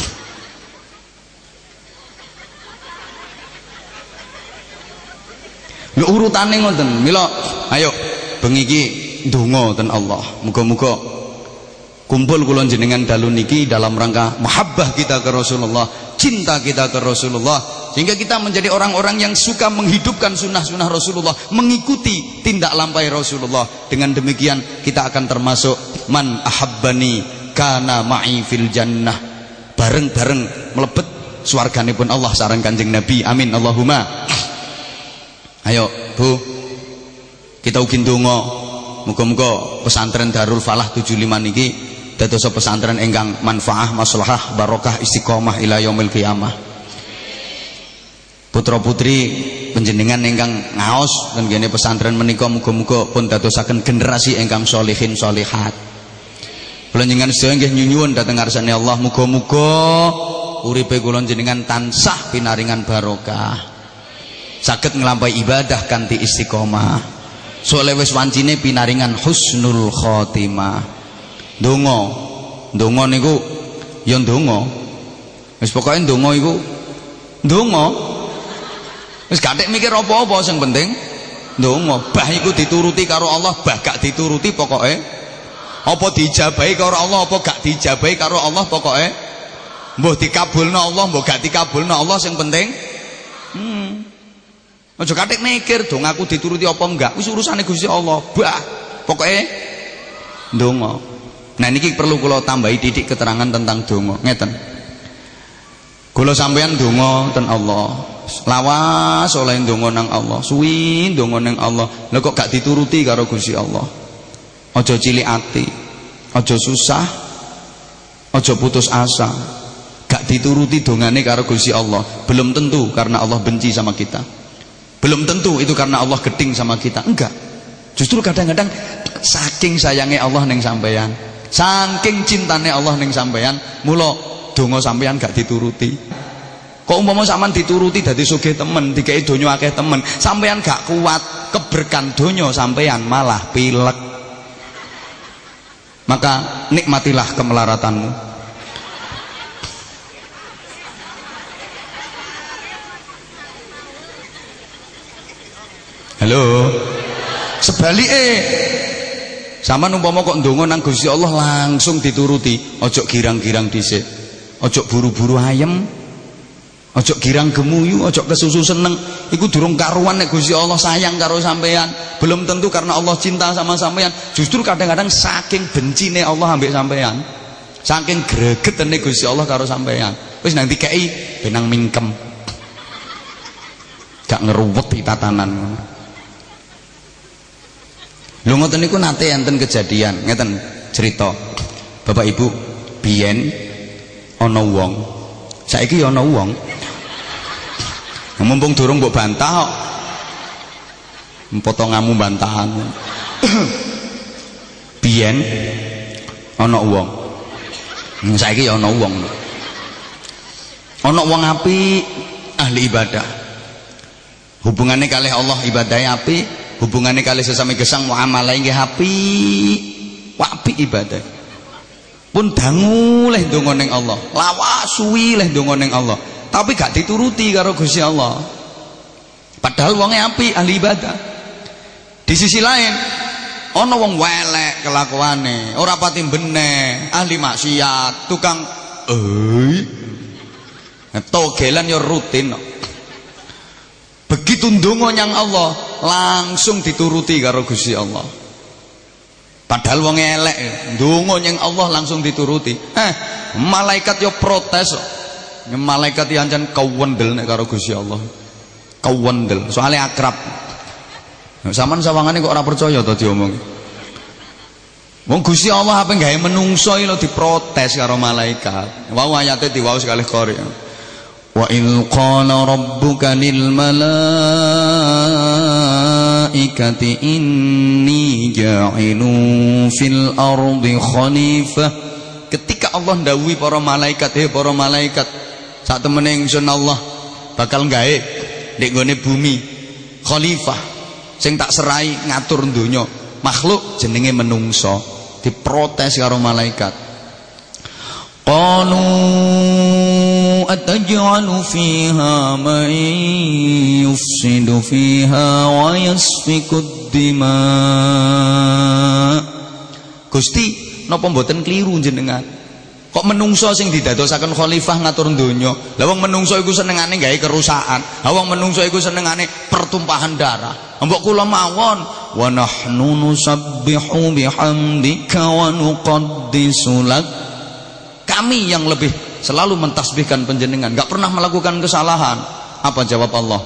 Lho urutane ngoten. Mila ayo bengi iki donga ten Allah. Muga-muga kumpul kula jenengan dalu niki dalam rangka mahabbah kita ke Rasulullah cinta kita ke Rasulullah sehingga kita menjadi orang-orang yang suka menghidupkan sunnah-sunnah Rasulullah mengikuti tindak lampai Rasulullah. Dengan demikian kita akan termasuk man ahabbani kana ma'i fil jannah. Bareng-bareng melebet pun Allah sarang kanjeng Nabi. Amin. Allahumma ayo Bu kita ukin donga Muga-muga pesantren Darul Falah 75 niki dados pesantren ingkang manfaah, maslahah, barokah, istiqomah ila yaumil qiyamah. Putra-putri penjenengan ingkang ngaos ten kene pesantren menika muga-muga pun dadosaken generasi ingkang solihin solihat. Kula njenengan sedaya nggih nyuwun dhateng Allah muga-muga uripe kula jenengan tansah pinaringan barokah saged nglampahi ibadah kanthi istiqomah. Soalé wis wancine pinaringan husnul khotimah. Donga donga niku ya donga wis pokoke donga iku donga wis gak mikir apa-apa sing penting donga bah iku dituruti karo Allah bah gak dituruti pokoke. Apa dijabahi karo Allah apa gak dijabahi karo Allah pokoke. Mbuh dikabulno Allah mbuh gak dikabulno Allah sing penting. Hmm aja katik mikir dong aku dituruti apa enggak? Wis urusane Gusti Allah. Bah pokoke donga nah niki perlu kula tambahi titik keterangan tentang donga. Ngeten. Kula sampeyan donga ten Allah. Lawas oleh ndonga nang Allah. Suwi ndonga nang Allah. Lha kok gak dituruti karo Gusti Allah? Aja cilik ati. Aja susah. Aja putus asa. Gak dituruti dongane karo Gusti Allah. Belum tentu karena Allah benci sama kita belum tentu itu karena Allah geding sama kita enggak justru kadang-kadang saking sayangnya Allah neng sampeyan saking cintane Allah neng sampeyan mula donga sampeyan gak dituruti Kok umpama sampean dituruti dadi sugih temen, dikei donya akeh temen, sampean gak kuat keberkan donya sampean malah pilek. Maka nikmatilah kemelaratanmu. Halo. Sebalike Sampeyan umpama kok ndonga nang Gusti Allah langsung dituruti, ojo girang-girang dhisik. Ojo buru-buru ayem, Ojo girang gemuyu, ojo kesusu seneng. Iku durung karuan nek Gusti Allah sayang karo sampean. Belum tentu karena Allah cinta sama sampean. Justru kadang-kadang saking bencine Allah ambek sampean. Saking gregetene Gusti Allah karo sampean. Wis nanti kei benang mingkem. Gak ngeruweti tatanan. Lho ngoten niku nate enten kejadian, ngeten cerita. Bapak Ibu, biyen ana wong. Saiki ana wong. Mumpung durung mbok bantah kok. Potonganmu bantahan. Biyen ana wong. Saiki ya ana wong. Ana wong api ahli ibadah. Hubungannya kali Allah ibadahnya api hubungannya kali sesama gesang muamalah nggih api. Api ibadah. Pun dangu leh donga Allah. Lawas suwi leh donga ning Allah. Tapi gak dituruti karo Gusti Allah. Padahal wonge api ahli ibadah. Di sisi lain ana wong welek kelakuane ora pati bener ahli maksiat tukang eh togelan ya rutin. Begitu ndonga nyang Allah langsung dituruti karo Gusti Allah. Padahal wong elek ndonga nyang Allah langsung dituruti. Eh malaikat yo protes. Malaikat yang ancen kawendel nek karo Gusti Allah. Kawendel soalnya akrab. Saman sawangane kok ora percaya to diomong Wong Gusti Allah apa gawe menungso iki lho diprotes karo malaikat. Wau ayate diwaos sekali qori. Wa il qala rabbuka lil malaikati inni ja'ilun fil ardi khalifah. Ketika Allah ndawuhi para malaikat, "Hei para malaikat, saat temene ingsun Allah bakal gawe ndek gone bumi khalifah sing tak serai ngatur donya makhluk jenenge menungso diprotes karo malaikat qalu fiha man yufsidu fiha wa yasfiku dima Gusti napa mboten kliru jenengan Kok menungso sing didadosaken khalifah ngatur donya. Lah wong menungso iku senengane gawe kerusakan. Lah wong menungso iku senengane pertumpahan darah. Mbok kula mawon wa nahnu nusabbihu bihamdika wa nuqaddisu lak. Kami yang lebih selalu mentasbihkan penjenengan, enggak pernah melakukan kesalahan. Apa jawab Allah?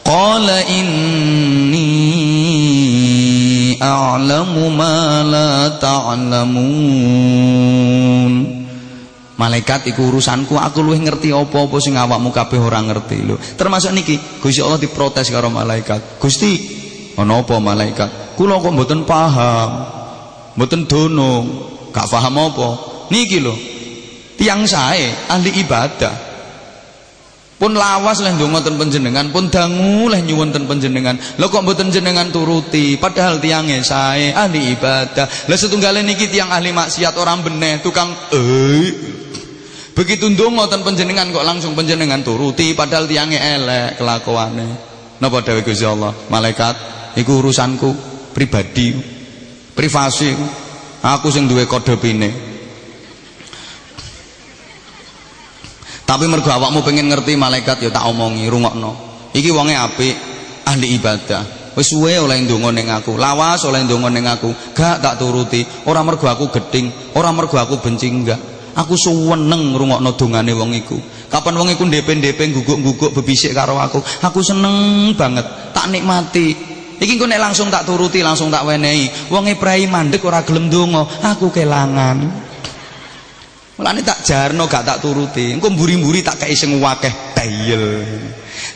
Qala inni a'lamu ma la ta'lamun. Malaikat iku urusanku, aku luwih ngerti apa-apa sing awakmu kabeh ora ngerti lho. Termasuk niki, Gusti Allah diprotes karo malaikat. Gusti, ana apa malaikat? Kula kok mboten paham. Mboten dono, gak paham apa. Niki lho. Tiang sae ahli ibadah. Pun lawas leh ndonga ten panjenengan pun dangu leh nyuwun ten panjenengan. Lho kok mboten jenengan turuti? Padahal tiange sae ahli ibadah. Lah setunggale niki tiang ahli maksiat orang beneh tukang eh begitu ndonga ten panjenengan kok langsung panjenengan turuti padahal tiange elek kelakuane. Napa dawuh Gusti Allah? Malaikat iku urusanku pribadi privasi aku sing duwe kode pine Tapi mergo awakmu pengen ngerti malaikat ya tak omongi rungokno. Iki wonge apik, ahli ibadah. Wis suwe oleh ndonga ning aku, lawas oleh ndonga ning aku, gak tak turuti. Ora mergo aku geding, ora mergo aku benci enggak. Aku suweneng ngrungokno dongane wong iku. Kapan wong iku ndepe-ndepe guguk-guguk bebisik karo aku, aku seneng banget, tak nikmati. Iki engko nek langsung tak turuti, langsung tak wenehi. Wong prai mandek ora gelem aku kelangan. Mulane tak jarno gak tak turuti. Engko mburi-mburi tak kei sing akeh tayel.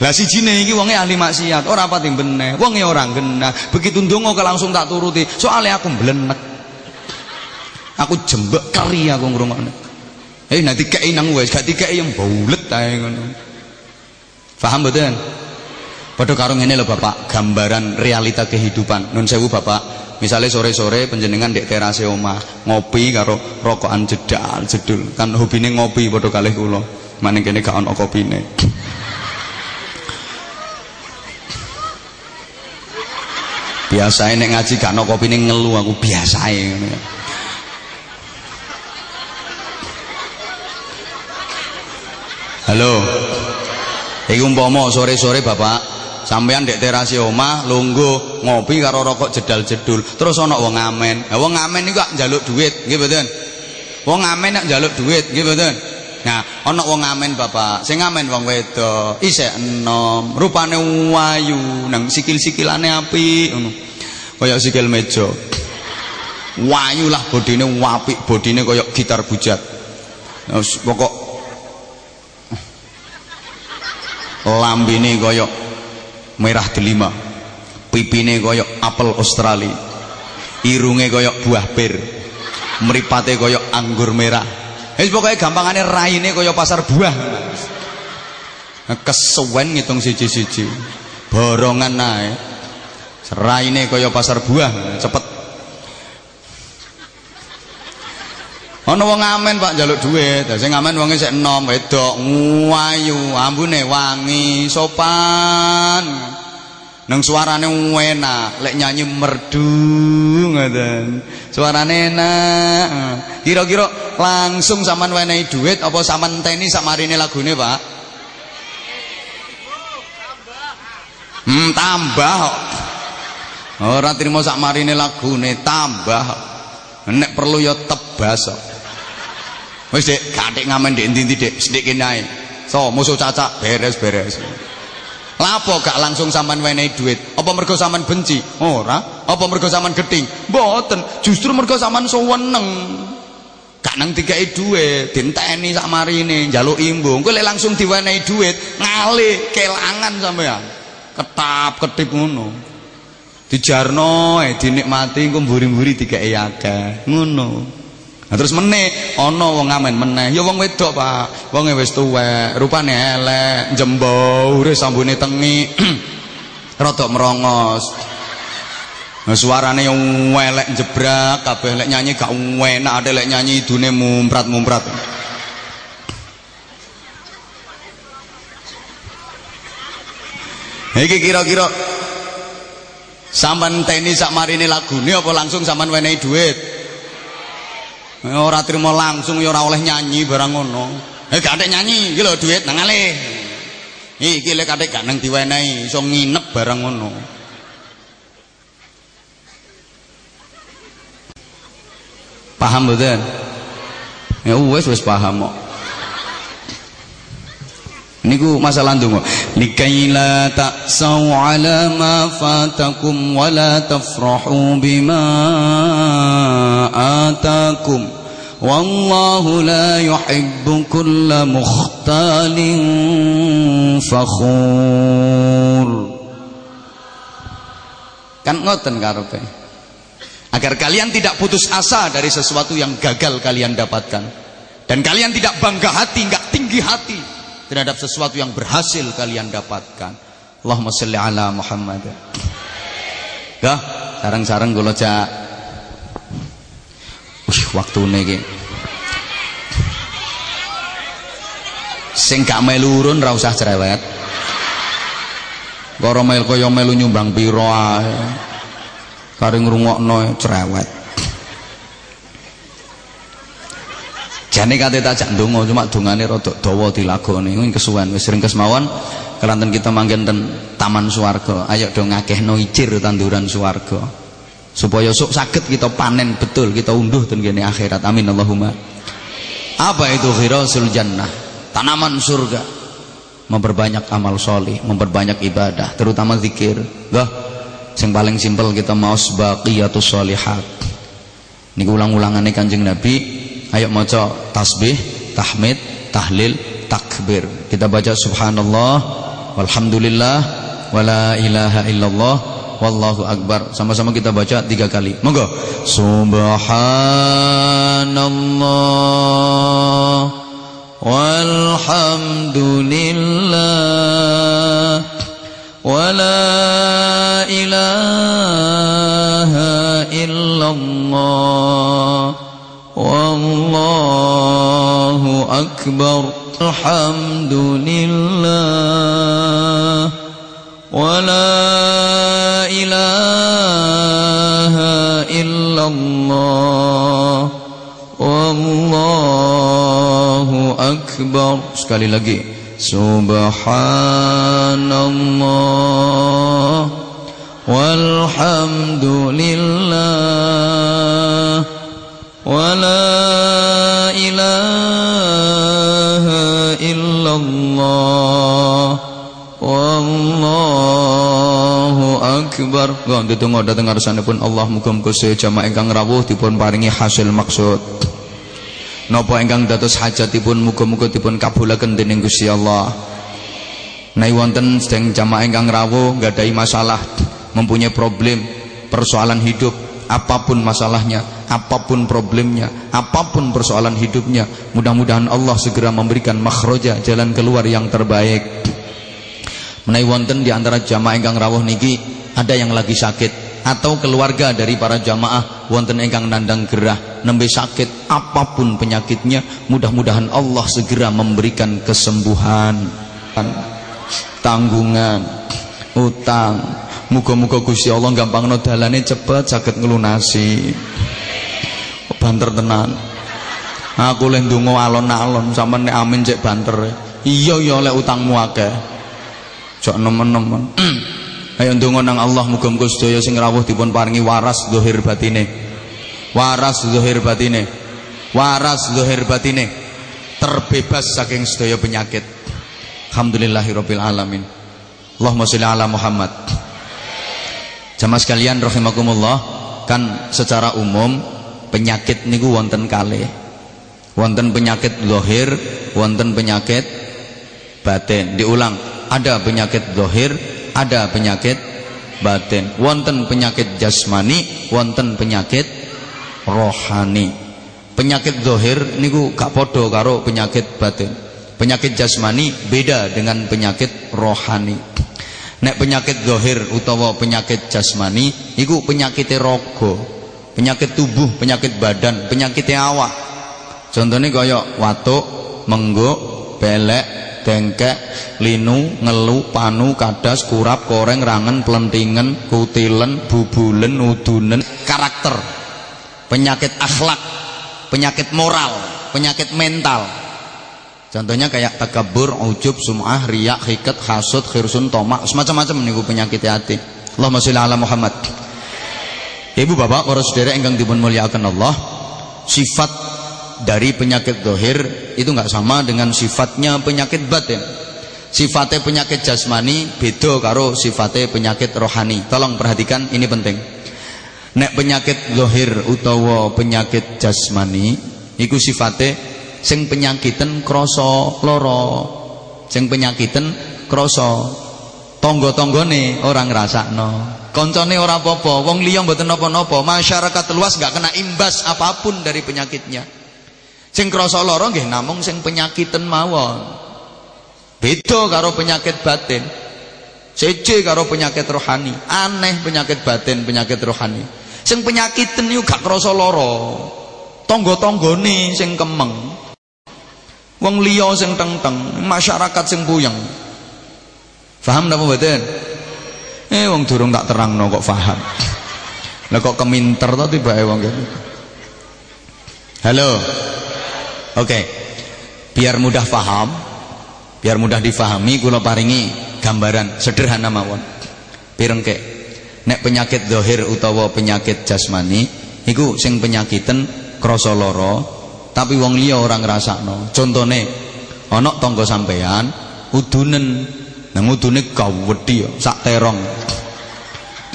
Lah sijine iki wonge ahli maksiat, ora pati bener. Wonge ora genah. Begitu ndonga langsung tak turuti. Soale aku mblenek. Aku jembek kari aku ngrungokne. Eh nanti kei nang wis, gak dikei yang baulet ae ngono. Paham mboten? Padha karo ngene lho Bapak, gambaran realita kehidupan. Nun sewu Bapak, misalnya sore-sore penjenengan dek terase omah ngopi karo rokokan jedal jedul kan hobine ngopi padha kalih kula maning kene gak ono kopine biasa nek ngaji gak ono kopine ngelu aku biasae ngono Halo. Iku umpama sore-sore Bapak sampean dek terasi omah lungguh ngopi karo rokok jedal-jedul. Terus ana wong ngamen nah, wong ngamen niku njaluk duit nggih mboten? Wong ngamen nak njaluk duit nggih mboten? Nah ana wong ngamen Bapak. Sing ngamen wong wedok isih enom rupane wayu nang sikil-sikilane apik ngono. Kaya sikil meja. Wayu lah bodine apik bodine kaya gitar bujat. Pokok. Lambene kaya merah delima. Pipine koyok apel Australia. Irunge koyok buah bir. Meripate koyok anggur merah. Wis pokoke gampangane raine koyok pasar buah. Kesuwen ngitung siji-siji. Borongan nae raine koyok pasar buah cepet ana wong ngamen Pak njaluk duit. Sing ngamen wonge sik enom wedok nguayu ambune wangi sopan. Nang suarane enak lek nyanyi merdu ngoten. Suarane enak. Kira-kira langsung sampean wenehi duit apa sampean teni samarine lagune Pak? Hmm tambah ora trimo sak marine lagune tambah nek perlu ya tebas kok Wis Dik, gathik ngamen Dik ndi-ndi Dik, sithik kene ae. So, musuh cacak beres-beres. Lapo gak langsung sampean wenehi duit? Apa mergo sampean benci? Ora. Apa mergo sampean geting? Mboten, justru mergo sampean seneng. Gak nang dikai duit, dinteni sak marine, njaluk imbung. Kowe langsung diwenehi duit, ngalih kelangan sampean. Ketap ketip ngono. Dijarno, eh, dinikmati engko mburi-mburi dikai akeh. Ngono. Nah, terus meneh ana wong ngamen meneh. Ya wong wedok, Pak. Wonge wis tuwek, rupane elek, jembaure sambune tengi. Rada merongos. Nah, suarane yang elek jebrak, kabeh lek nyanyi gak enak, ada lek nyanyi idune mumprat-mumprat. Iki kira-kira sampean teni sak marine lagune apa langsung sampean wenehi duit? Ora trimo langsung ya ora oleh nyanyi barang ngono. Eh gak nyanyi iki lho duit nang alih. Iki lek katik gak nang diwenehi iso nginep barang ngono. Paham mboten? Ya wis wis paham kok niku masalah ndonga. Likaila ta'sau ala ma fatakum wa la tafrahu bima atakum. Wallahu la yuhibbu kulla mukhtalin fakhur. Kan ngoten karepe? Agar kalian tidak putus asa dari sesuatu yang gagal kalian dapatkan. Dan kalian tidak bangga hati enggak tinggi hati terhadap sesuatu yang berhasil kalian dapatkan Allahumma salli ala Muhammad Gah, sarang-sarang kula cak. Wih, waktune iki. Sing gak melu urun ra usah cerewet. Karo mel kaya melu nyumbang pira ae. Kare ngrungokno cerewet. Jane kate tak jak ndonga cuma dongane rada dawa dilagone. Kuwi kesuwen wis ringkes mawon kelantan kita manggen ten taman swarga ayo dong ngakehno icir tanduran swarga supaya sok sakit kita panen betul kita unduh ten kene akhirat. Amin Allahumma. Apa itu ghirasul jannah? Tanaman surga. Memperbanyak amal solih memperbanyak ibadah terutama zikir. Gah yang paling simpel kita mau baqiyatus solihat. Ini ulang-ulangannya kanjeng Nabi ayo maca tasbih tahmid tahlil takbir. Kita baca subhanallah walhamdulillah wala ilaha illallah wallahu akbar. Sama-sama kita baca tiga kali. Monggo. Subhanallah walhamdulillah wala ilaha illallah wallahu akbar الحمد لله ولا إله إلا الله والله أكبر sekali lagi Subhanallah والحمد لله ولا إله إلا الله Wallahu akbar. Kok ditunggu dateng pun Allah muga-muga jamaah ingkang rawuh dipun paringi hasil maksud. Napa ingkang dados hajatipun muga-muga dipun kabulaken dening Gusti Allah. Nai wonten sedeng jamaah ingkang rawuh nggadahi masalah, mempunyai problem, persoalan hidup, apa pun masalahnya, apa pun problemnya, apa pun persoalan hidupnya, mudah-mudahan Allah segera memberikan makhroja jalan keluar yang terbaik. Menawi wonten di antara jamaah ingkang rawuh niki ada yang lagi sakit atau keluarga dari para jamaah wonten ingkang nandang gerah nembe sakit apa pun penyakitnya mudah-mudahan Allah segera memberikan kesembuhan tanggungan utang Muga-muga Gusti Allah gampangno dalane cepet saged nglunasi. Banter tenan. Aku le ndonga alon-alon sampean nek amin cek banter. Iya ya oleh utangmu akeh. Jok nemen-nemen. Ayo ndonga nang Allah muga-muga sedaya sing rawuh dipun paringi waras zahir batine. Waras zahir batine. Waras zahir batine. Terbebas saking sedaya penyakit. Alhamdulillahirabbil alamin. Allahumma sholli ala Muhammad. Jamaah sekalian rahimakumullah, kan secara umum penyakit niku wonten kali, Wonten penyakit zahir, wonten penyakit batin. Diulang, ada penyakit zahir, ada penyakit batin. Wonten penyakit jasmani, wonten penyakit rohani. Penyakit zahir niku gak podo karo penyakit batin. Penyakit jasmani beda dengan penyakit rohani. Nek penyakit dohir utawa penyakit jasmani iku penyakit rogo, penyakit tubuh, penyakit badan, penyakit awak. Contohnya kaya watuk, mengguk, belek, dengkek, linu, ngelu, panu, kadas, kurap, koreng, rangen, pelentingen, kutilen, bubulen, udunen, karakter. Penyakit akhlak, penyakit moral, penyakit mental. Contohnya kayak takabur, ujub, sum'ah, riak, hikat, hasud, khirsun, tomak, semacam-macam niku penyakit hati. Allahumma sholli ala Muhammad. Ibu bapak, para saudara engkang dipun muliakan Allah, sifat dari penyakit dohir itu nggak sama dengan sifatnya penyakit batin. Sifatnya penyakit jasmani beda karo sifatnya penyakit rohani. Tolong perhatikan ini penting. Nek penyakit dohir utawa penyakit jasmani, itu sifatnya sing penyakiten krasa lara sing penyakiten krasa tangga-tanggane ora ngrasakno kancane ora apa-apa wong liya mboten napa-napa masyarakat luas gak kena imbas apa pun dari penyakitnya Sing krasa lara nggih namung sing penyakiten mawon. Beda karo penyakit batin. Seje karo penyakit rohani. Aneh penyakit batin, penyakit rohani. Sing penyakiten niku gak krasa lara. Tangga-tanggane sing kemeng. Wong liya sing teng-teng, masyarakat sing puyeng. Paham napa mboten? Eh wong durung tak terangno kok paham. Lah kok keminter to tibake wong kene. Halo. Oke. Biar mudah paham, biar mudah difahami kula paringi gambaran sederhana mawon. Pirengke. Nek penyakit dohir utawa penyakit jasmani iku sing penyakiten krasa lara tapi wong liya ora ngrasakno. Contone ana tangga sampean udunen nang udune gawedhi sak terong.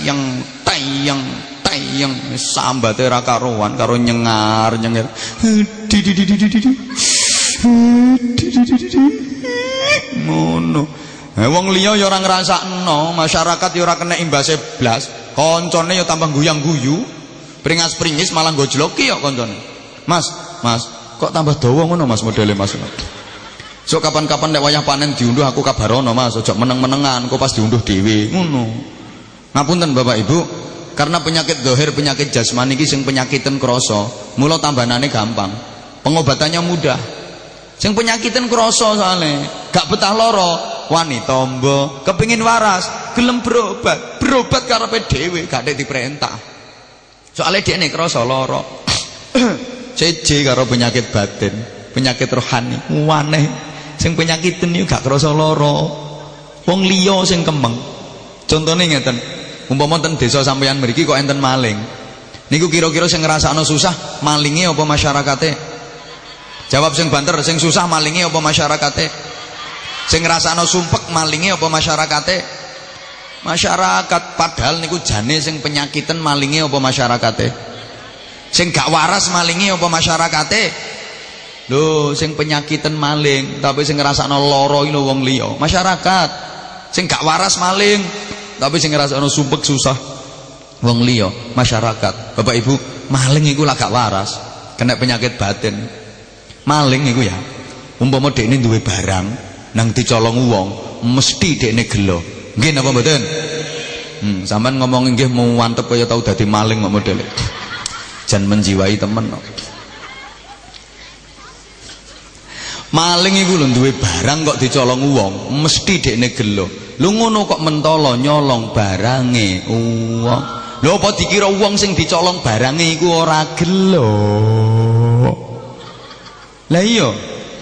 Yang tayang tayang sambate ra karuan karo nyengar nyengir. Ngono. Wong liya ya ora ngrasakno, masyarakat ya ora kena imbase blas. Koncone ya tambah guyang-guyu. Pringas-pringis malah gojloki ya koncone. Mas, Mas, kok tambah dawa ngono Mas modele Mas. So kapan-kapan nek wayah panen diunduh aku kabarono Mas, ojo meneng-menengan, kok pas diunduh dhewe. Ngono. Ngapunten Bapak Ibu, karena penyakit dohir, penyakit jasmani iki sing penyakiten krasa, mula tambanane gampang. Pengobatannya mudah. Sing penyakitan krasa soalnya, gak betah loro, wani tombo, kepingin waras, gelem berobat, berobat karepe dhewe, gak ada diperintah. Soalnya dia nih krasa loro. Ceje karo penyakit batin, penyakit rohani, waneh. Sing penyakitan iki gak krasa loro. Wong liya sing kemeng. Contohnya ngeten, umpama ten desa sampeyan mriki kok enten maling. Niku kira-kira sing ngrasakno susah malinge apa masyarakate? Jawab sing banter, sing susah malinge apa masyarakate? Sing ngrasakno sumpek malinge apa masyarakate? Masyarakat padahal niku jane sing penyakiten malinge apa masyarakate? Sing gak waras malinge apa masyarakate? Lho, sing penyakiten maling tapi sing ngrasakno lara iki lho wong liya, masyarakat. Sing gak waras maling tapi sing ngrasakno sumpek susah wong liya, masyarakat. Bapak Ibu, maling iku lah gak waras, kena penyakit batin maling iku ya umpama dekne duwe barang nang dicolong wong mesti dekne gelo nggih napa mboten hmm sampean ngomong nggih mau mantep kaya tau dadi maling kok modele jan menjiwai temen kok maling iku lho duwe barang kok dicolong wong mesti dekne gelo lu ngono kok mentolo nyolong barange wong lho apa dikira wong sing dicolong barange iku ora gelo lah iya,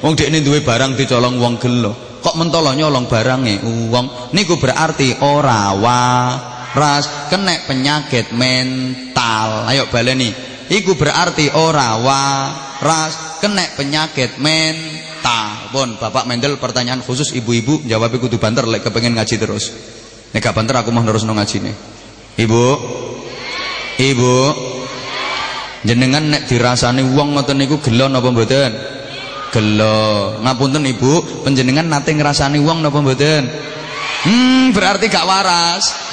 wong dekne duwe barang dicolong wong gelo. Kok mentolo nyolong barange wong niku berarti ora waras, kena penyakit mental. Ayo baleni. Iku berarti ora waras, kena penyakit mental. Pun Bapak Mendel pertanyaan khusus ibu-ibu jawab kudu banter lek kepengen ngaji terus. Nek gak banter aku mau nerusno ngajine. Ibu. Ibu. Jenengan nek dirasani wong ngoten niku gelo napa mboten? gelo ngapunten ibu penjenengan nate ngerasani uang napa mboten hmm berarti gak waras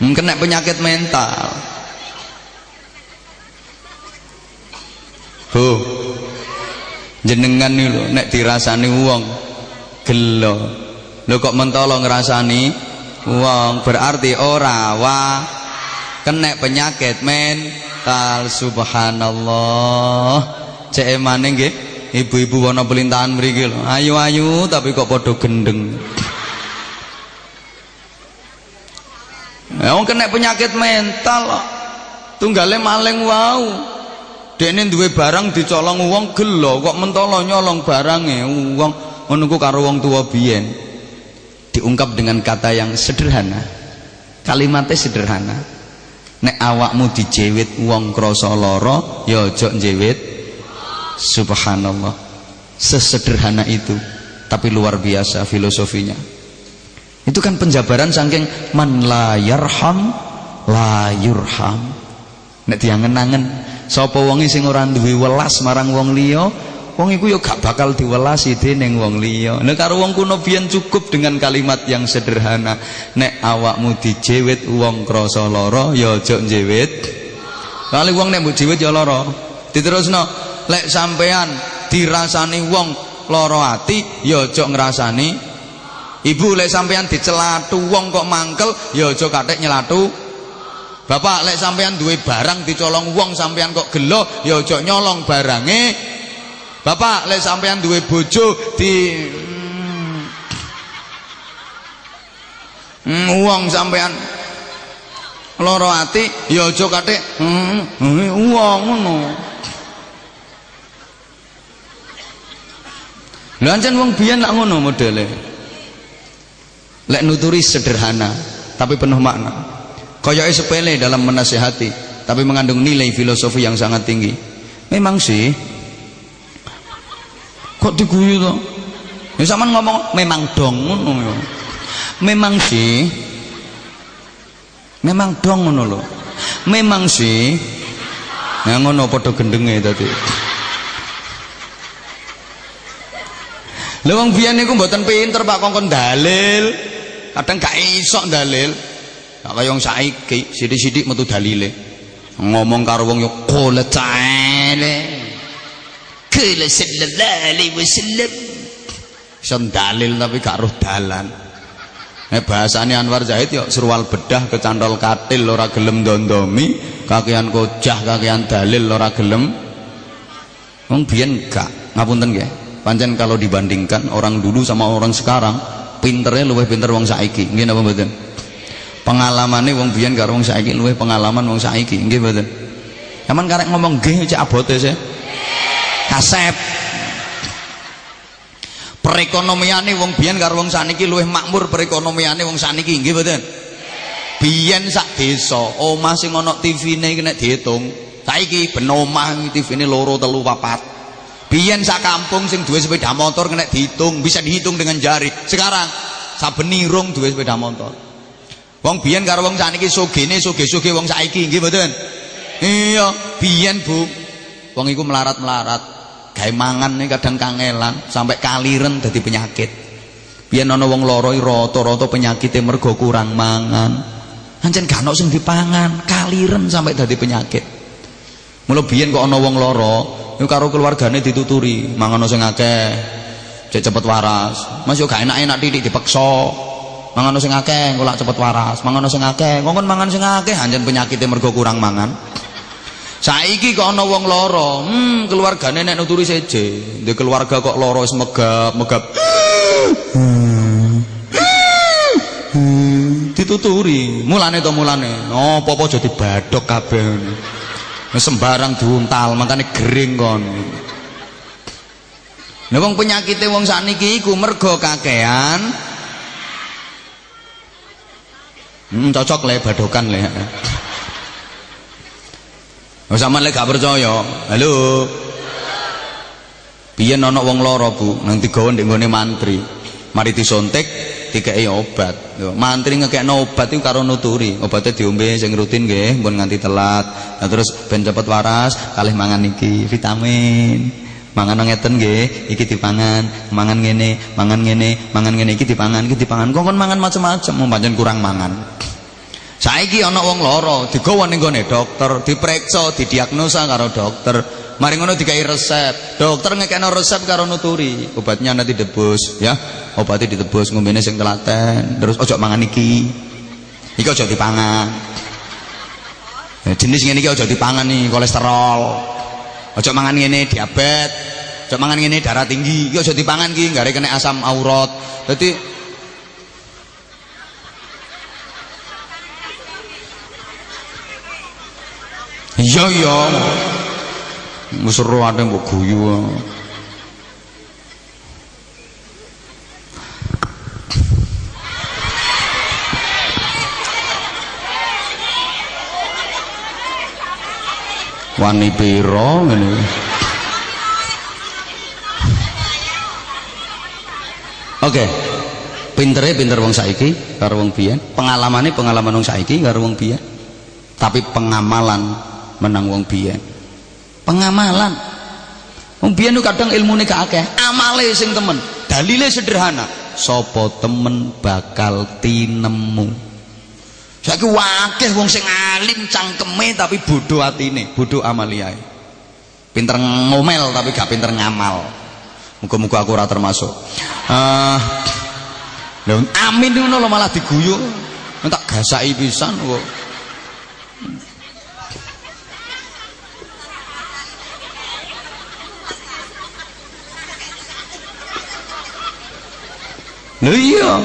kena penyakit mental. Bu jenengan nih lo nek dirasani uang gelo. Lo kok mentolo ngerasani uang berarti ora wa kena penyakit mental subhanallah. Cek emane nggih ibu-ibu wana pelintahan lho. Ayu-ayu tapi kok padha gendeng Ya wong kena penyakit mental kok. Tunggale maling wau. Dene duwe barang dicolong wong gelo kok mentolo nyolong barange wong ngono ku karo wong tuwa biyen. Diungkap dengan kata yang sederhana. Kalimatnya sederhana nek awakmu dijewit wong krasa lara ya aja njewit subhanallah sesederhana itu tapi luar biasa filosofinya itu kan penjabaran saking man la yarham la yurham. Nek diangen-angen sapa wonge sing ora duwe welas marang wong liya wong iku ya gak bakal diwelasi dening wong liya. Nek karo wong kuno biyen cukup dengan kalimat yang sederhana nek awakmu dijewit wong krasa lara ya aja njewit kali wong nek mbok jewit ya lara. Diterusno lek sampean dirasani wong lara ati ya aja ngrasani Ibu lek sampean dicelatu wong kok mangkel ya aja kathek nyelatu Bapak lek sampean duwe barang dicolong wong sampean kok gelo ya aja nyolong barange. Bapak lek sampean duwe bojo di hmm, wong sampean loro ati ya aja kathek hmm, wong ngono. Lha wong biyen lak ngono modele. Lek nuturi sederhana tapi penuh makna. Koyoknya sepele dalam menasehati tapi mengandung nilai filosofi yang sangat tinggi. Memang sih kok diguyu to? Ya sama ngomong memang dong. Memang sih memang dong ngono lho. Memang sih Nah ngono padha gendenge tadi. Lha wong biyen mboten pinter Pak kongkon dalil kadang gak iso dalil. Gak kaya saiki sithik-sithik metu dalile. Ngomong karo wong yo qul ta'ala. Qul sallallahu alaihi wasallam. Iso dalil tapi gak roh dalan. Nek bahasane Anwar Zahid yo surwal bedah kecantol katil ora gelem dondomi, kakean kojah kakean dalil ora gelem. Wong biyen gak, ngapunten nggih. Pancen kalau dibandingkan orang dulu sama orang sekarang, pinternya luwih pinter wong saiki. Nggih napa mboten? Pengalamane wong biyen karo wong saiki luwih pengalaman wong saiki. Nggih mboten? Yaman karek ngomong nggih cek abote sih. Kasep. Perekonomiane wong biyen karo wong saniki luwih makmur perekonomiane wong saniki nggih mboten? Biyen sak desa omah sing ana TV-ne nek diitung saiki ben omah TV-ne loro telu papat Biyen sak kampung sing duwe sepeda motor kena dihitung, bisa dihitung dengan jari. Sekarang saben nirung duwe sepeda motor. Wong biyen karo wong saniki sugene suge-suge wong saiki nggih mboten? Iya, biyen Bu. Wong iku melarat-melarat, gawe mangan kadang kangelan sampai kaliren dadi penyakit. Biyen ana wong lara rata-rata penyakite mergo kurang mangan. Ancen gak ono sing dipangan, kaliren sampai dadi penyakit. Mula biyen kok ana wong lara, Iku karo keluargane dituturi, mangan sing akeh. Cek cepet waras. Mas yo gak enak-enak titik dipeksa. Mangan sing akeh engko lak cepet waras. Mangan sing akeh, ngongkon mangan sing akeh anjen penyakite mergo kurang mangan. Saiki kok ana wong lara, hmm keluargane nek nuturi seje. Ndek keluarga kok lara wis megap, megap. dituturi. Mulane to mulane. Oh, apa-apa aja dibadhok kabeh sembarang diuntal makanya gering kon Nah wong penyakite wong sakniki iku mergo kakean Hmm cocok le badokan le. Oh sama le gak percaya. Halo. Biyen ana wong lara Bu, nang digawa ndek mantri. Mari disontek dikei obat. Mantri ngekekno obat itu karo nuturi. Obatnya diombe sing rutin nggih, pun nganti telat. Nah, terus ben cepet waras, kalih mangan iki vitamin. Mangan ngeten nggih, iki dipangan, mangan ngene, mangan ngene, mangan ngene iki dipangan, iki dipangan. Kok kon mangan macam-macam, pancen kurang mangan. Saiki ana wong lara, digawa ning gone dokter, diperiksa, didiagnosa karo dokter. Mari ngono dikai resep. Dokter ngekekno resep karo nuturi. Obatnya nanti debus ya. Obatnya ditebus ngombene sing telaten. Terus ojo mangan iki. Iki ojo dipangan. Ya, jenis ngene iki ojo dipangan nih kolesterol. Ojo mangan ngene diabetes. Ojo mangan ngene darah tinggi. Iki ojo dipangan iki gak kena asam aurat. Dadi Iya iya. Seru ate mbok guyu. Wani pira ngene. Oke. Okay. Pintere pinter wong saiki karo wong biyen. Pengalamane pengalaman wong saiki karo wong biyen. Tapi pengamalan menang wong biyen pengamalan Wong biyen kadang ilmune gak akeh, amale sing temen. Dalile sederhana, sapa temen bakal tinemu. Saiki wakeh wong sing alim cangkeme tapi bodoh atine, bodoh amaliae. Pinter ngomel tapi gak pinter ngamal. Muga-muga aku ora termasuk. Uh, amin ngono malah diguyu. Tak gasaki pisan kok. Lho iya.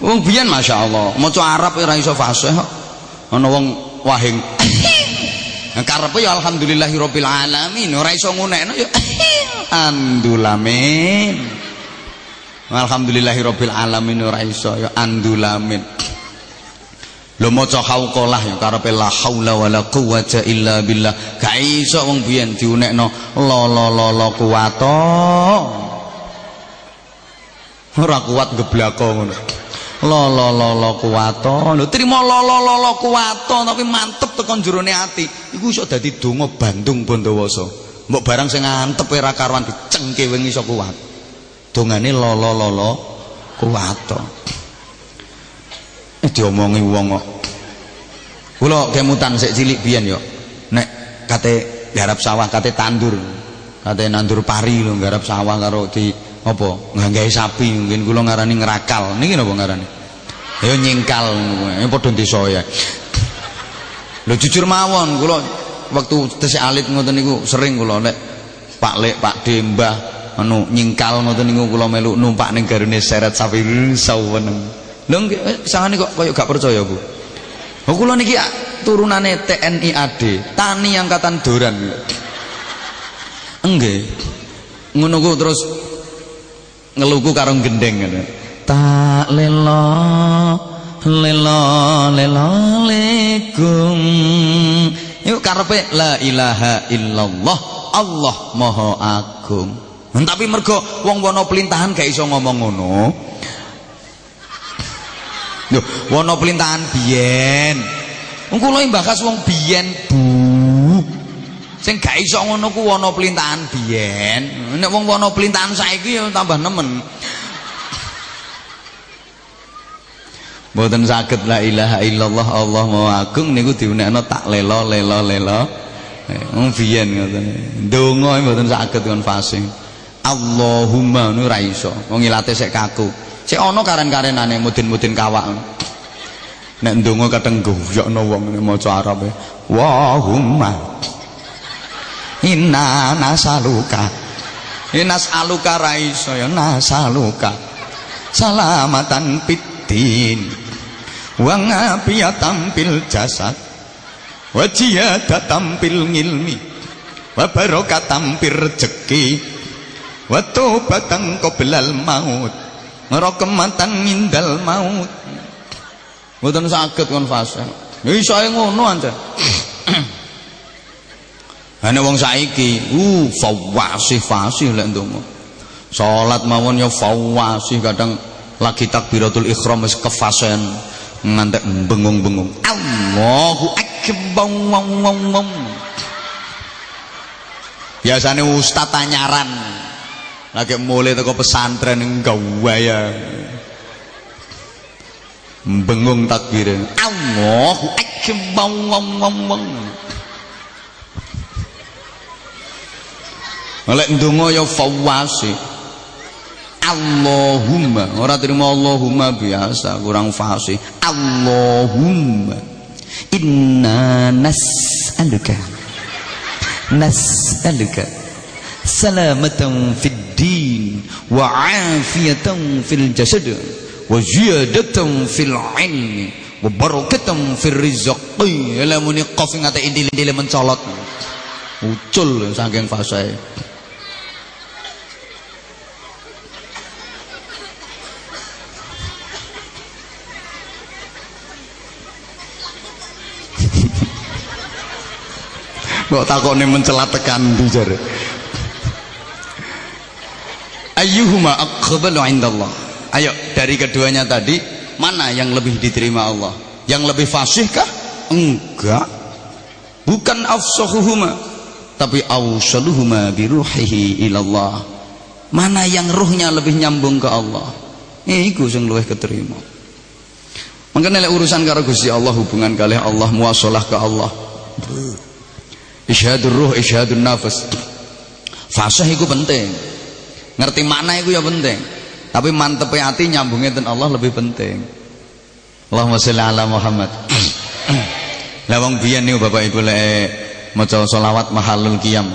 Wong biyen masyaallah, maca Arab ora iso fasih kok. Ana wong wahing. Karepe ya alhamdulillahirabbil alamin, ora iso ngunekno ya andulamin. Alhamdulillahirabbil alamin ora iso ya andulamin. Lho maca hauqalah ya karepe la haula wala quwata illa billah. Gak iso wong biyen diunekno la la la kuwato ora kuat geblako ngono. Lo lo lo lo kuwato. Lho trimo lo lo lo lo kuwato tapi mantep tekan jerone ati. Iku iso dadi donga Bandung Bondowasa mbok barang sing antep ora karuan dicengke wengi iso kuat dongane lo lo lo lo kuwato. Eh diomongi wong kok. Kula kemutan sik cilik biyen yo. Nek kate garap sawah kate tandur. Kate nandur pari lho garap sawah karo di apa? Nggawe sapi mungkin kula ngarani ngerakal. Niki napa ngarani? Ya nyingkal ya padha desa ya. Lho jujur mawon kula waktu tesih alit ngoten niku sering kula nek Pak Lek Pak Dembah anu nyingkal ngoten niku kula melu numpak ning garune seret sapi. Saweneng lho eh, sangane kok koyo gak percaya Bu? Oh kula niki turunane TNI AD Tani Angkatan Doran. Enggak ngono terus ngeluku karo gendeng ngono. Tak lelo lelo lelo lekum yuk karepe la ilaha illallah. Allah maha agung. Tapi mergo wong wono pelintahan gak iso ngomong ngono. Yo, wono pelintahan biyen. Wong kula mbahas wong biyen, Bu. Sing gak iso ngono ku wana pelintahan biyen nek wong wana pelintahan saiki ya tambah nemen Mboten saged la ilaha illallah Allah maha agung niku diunekno tak lelo lelo lelo. Wong biyen ngoten. Donga mboten saged kon fasih. Allahumma nu ra iso. Wong ilate sik kaku. Sik ana karen-karenane mudin-mudin kawak. Nek ndonga kadang guyokno wong maca Arab. Wahumma inna nasaluka. Inas aluka raiso ya nasaluka. Salamatan pitin wa ngafiyatan fil jasad. Wa jiyadatan fil ngilmi. Wa barokatan fil rezeki wa tobatan qoblal maut. Ngerokamatan ngindal maut. Mboten saged kon fase ya iso ngono aja Ana wong saiki, uh fawasih fasih lek ndonga. Salat mawon ya fawasih kadang lagi takbiratul ihram wis kefasen ngantek bengung-bengung. Allahu akbar. Biasane ustaz tanyaran. Lagi mulai teko pesantren gawaya. Bengung takbir. Allahu akbar. Lek ndonga ya fawasi. Allahumma. Ora terima Allahumma biasa kurang fasih. Allahumma. Inna nas'aluka. Nas'aluka. Salamatan fid din wa afiyatan fil jasad wa ziyadatan fil ilmi wa barakatan fil rizqi lamuni qaf ngate indil-indil mencolot ucul saking fasih Kok takone mencela tekan ndi jare. Ayyuhuma aqbalu indallah. Ayo dari keduanya tadi mana yang lebih diterima Allah? Yang lebih fasih kah? Enggak. Bukan afsahuhuma, tapi awsaluhuma biruhihi ilallah. Mana yang ruhnya lebih nyambung ke Allah? Iku sing luwih keterima. Makanya lek urusan karo Gusti Allah hubungan kali Allah muasalah ke Allah. Isyadur ruh isyadur nafas. Fasih iku penting. Ngerti makna iku ya penting. Tapi mantep hati nyambungnya dengan Allah lebih penting. Allahumma sholli ala Muhammad. Lah wong biyen niku Bapak Ibu lek maca selawat mahalul qiyam.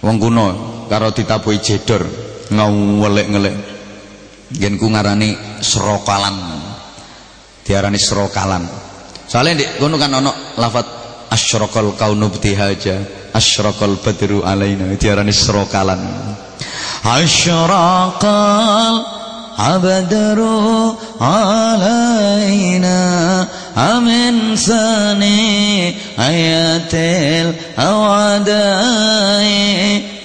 Wong kuno karo ditabuhi jedor ngawelek-ngelek yen ku ngarani serokalan. Diarani serokalan. Soalnya di kuno kan ana lafat asyraqal kaunu btihaja asyraqal badru alaina. Diarani serokalan. Asyraqal abadru alaina أمن sani ayatil awadai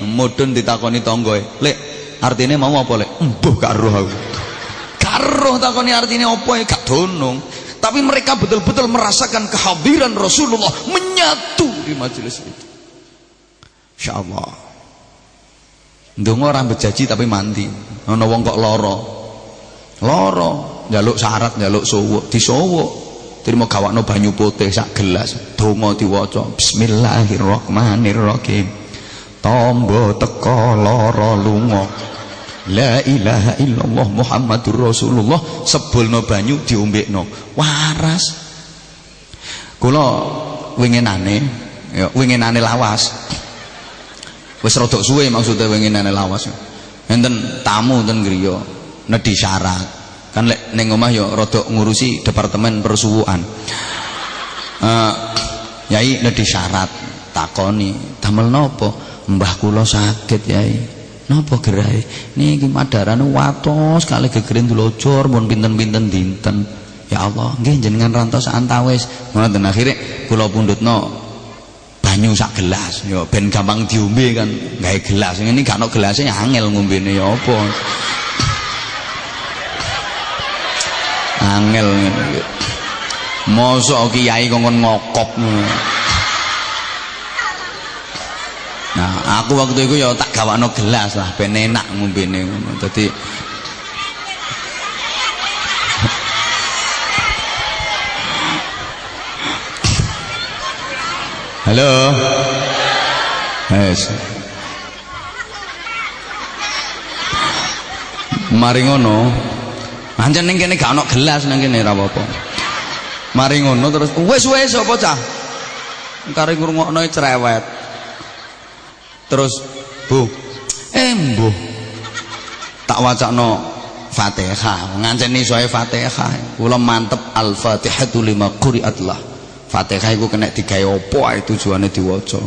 mudun ditakoni tonggoe lek artinya mau apa lek embuh gak roh aku gak roh takoni artinya apa ya gak donong tapi mereka betul-betul merasakan kehadiran Rasulullah menyatu di majelis itu insyaallah ndonga ora bejaji tapi mandi ana wong kok lara Loro, njaluk syarat, njaluk suwuk, disuwuk. Terima gawakno banyu putih sak gelas, donga diwaca. Bismillahirrahmanirrahim. Tombo teko lara lunga. La ilaha illallah Muhammadur Rasulullah sebulno banyu diombekno. Waras. Kula winginane, ya winginane lawas. Wis rada suwe maksudnya winginane lawas. Enten tamu ten griya nedi syarat kan lek ning omah yo rada ngurusi departemen persuwuan. Uh, yai nedi syarat takoni damel napa mbah kula sakit yai. Napa gerai? Niki madaran watos kali gegeren dulojor mun pinten-pinten dinten. Ya Allah nggih jenengan rantos antawis ngoten akhire kula pundhutno banyu sak gelas. Yo ben gampang diombe kan gawe gelas. Ini gak ono gelasnya angel ngombene ya apa angel ngene mosok kiai kongkon ngokop nah aku waktu itu ya tak gawakno gelas lah ben enak ngombene ngono dadi Halo. Yes. Mari ngono, Pancen ning kene gak ono gelas nang kene ora apa-apa. Mari ngono terus wis wis apa cah? Kare ngrungokno cerewet. Terus, Bu. Eh, mbuh. Tak wacakno Fatihah, nganceni soe Fatihah. Kula mantep Al-Fatihatu lima quri'atlah. Fatihah iku kena digawe apa ae tujuane diwaca.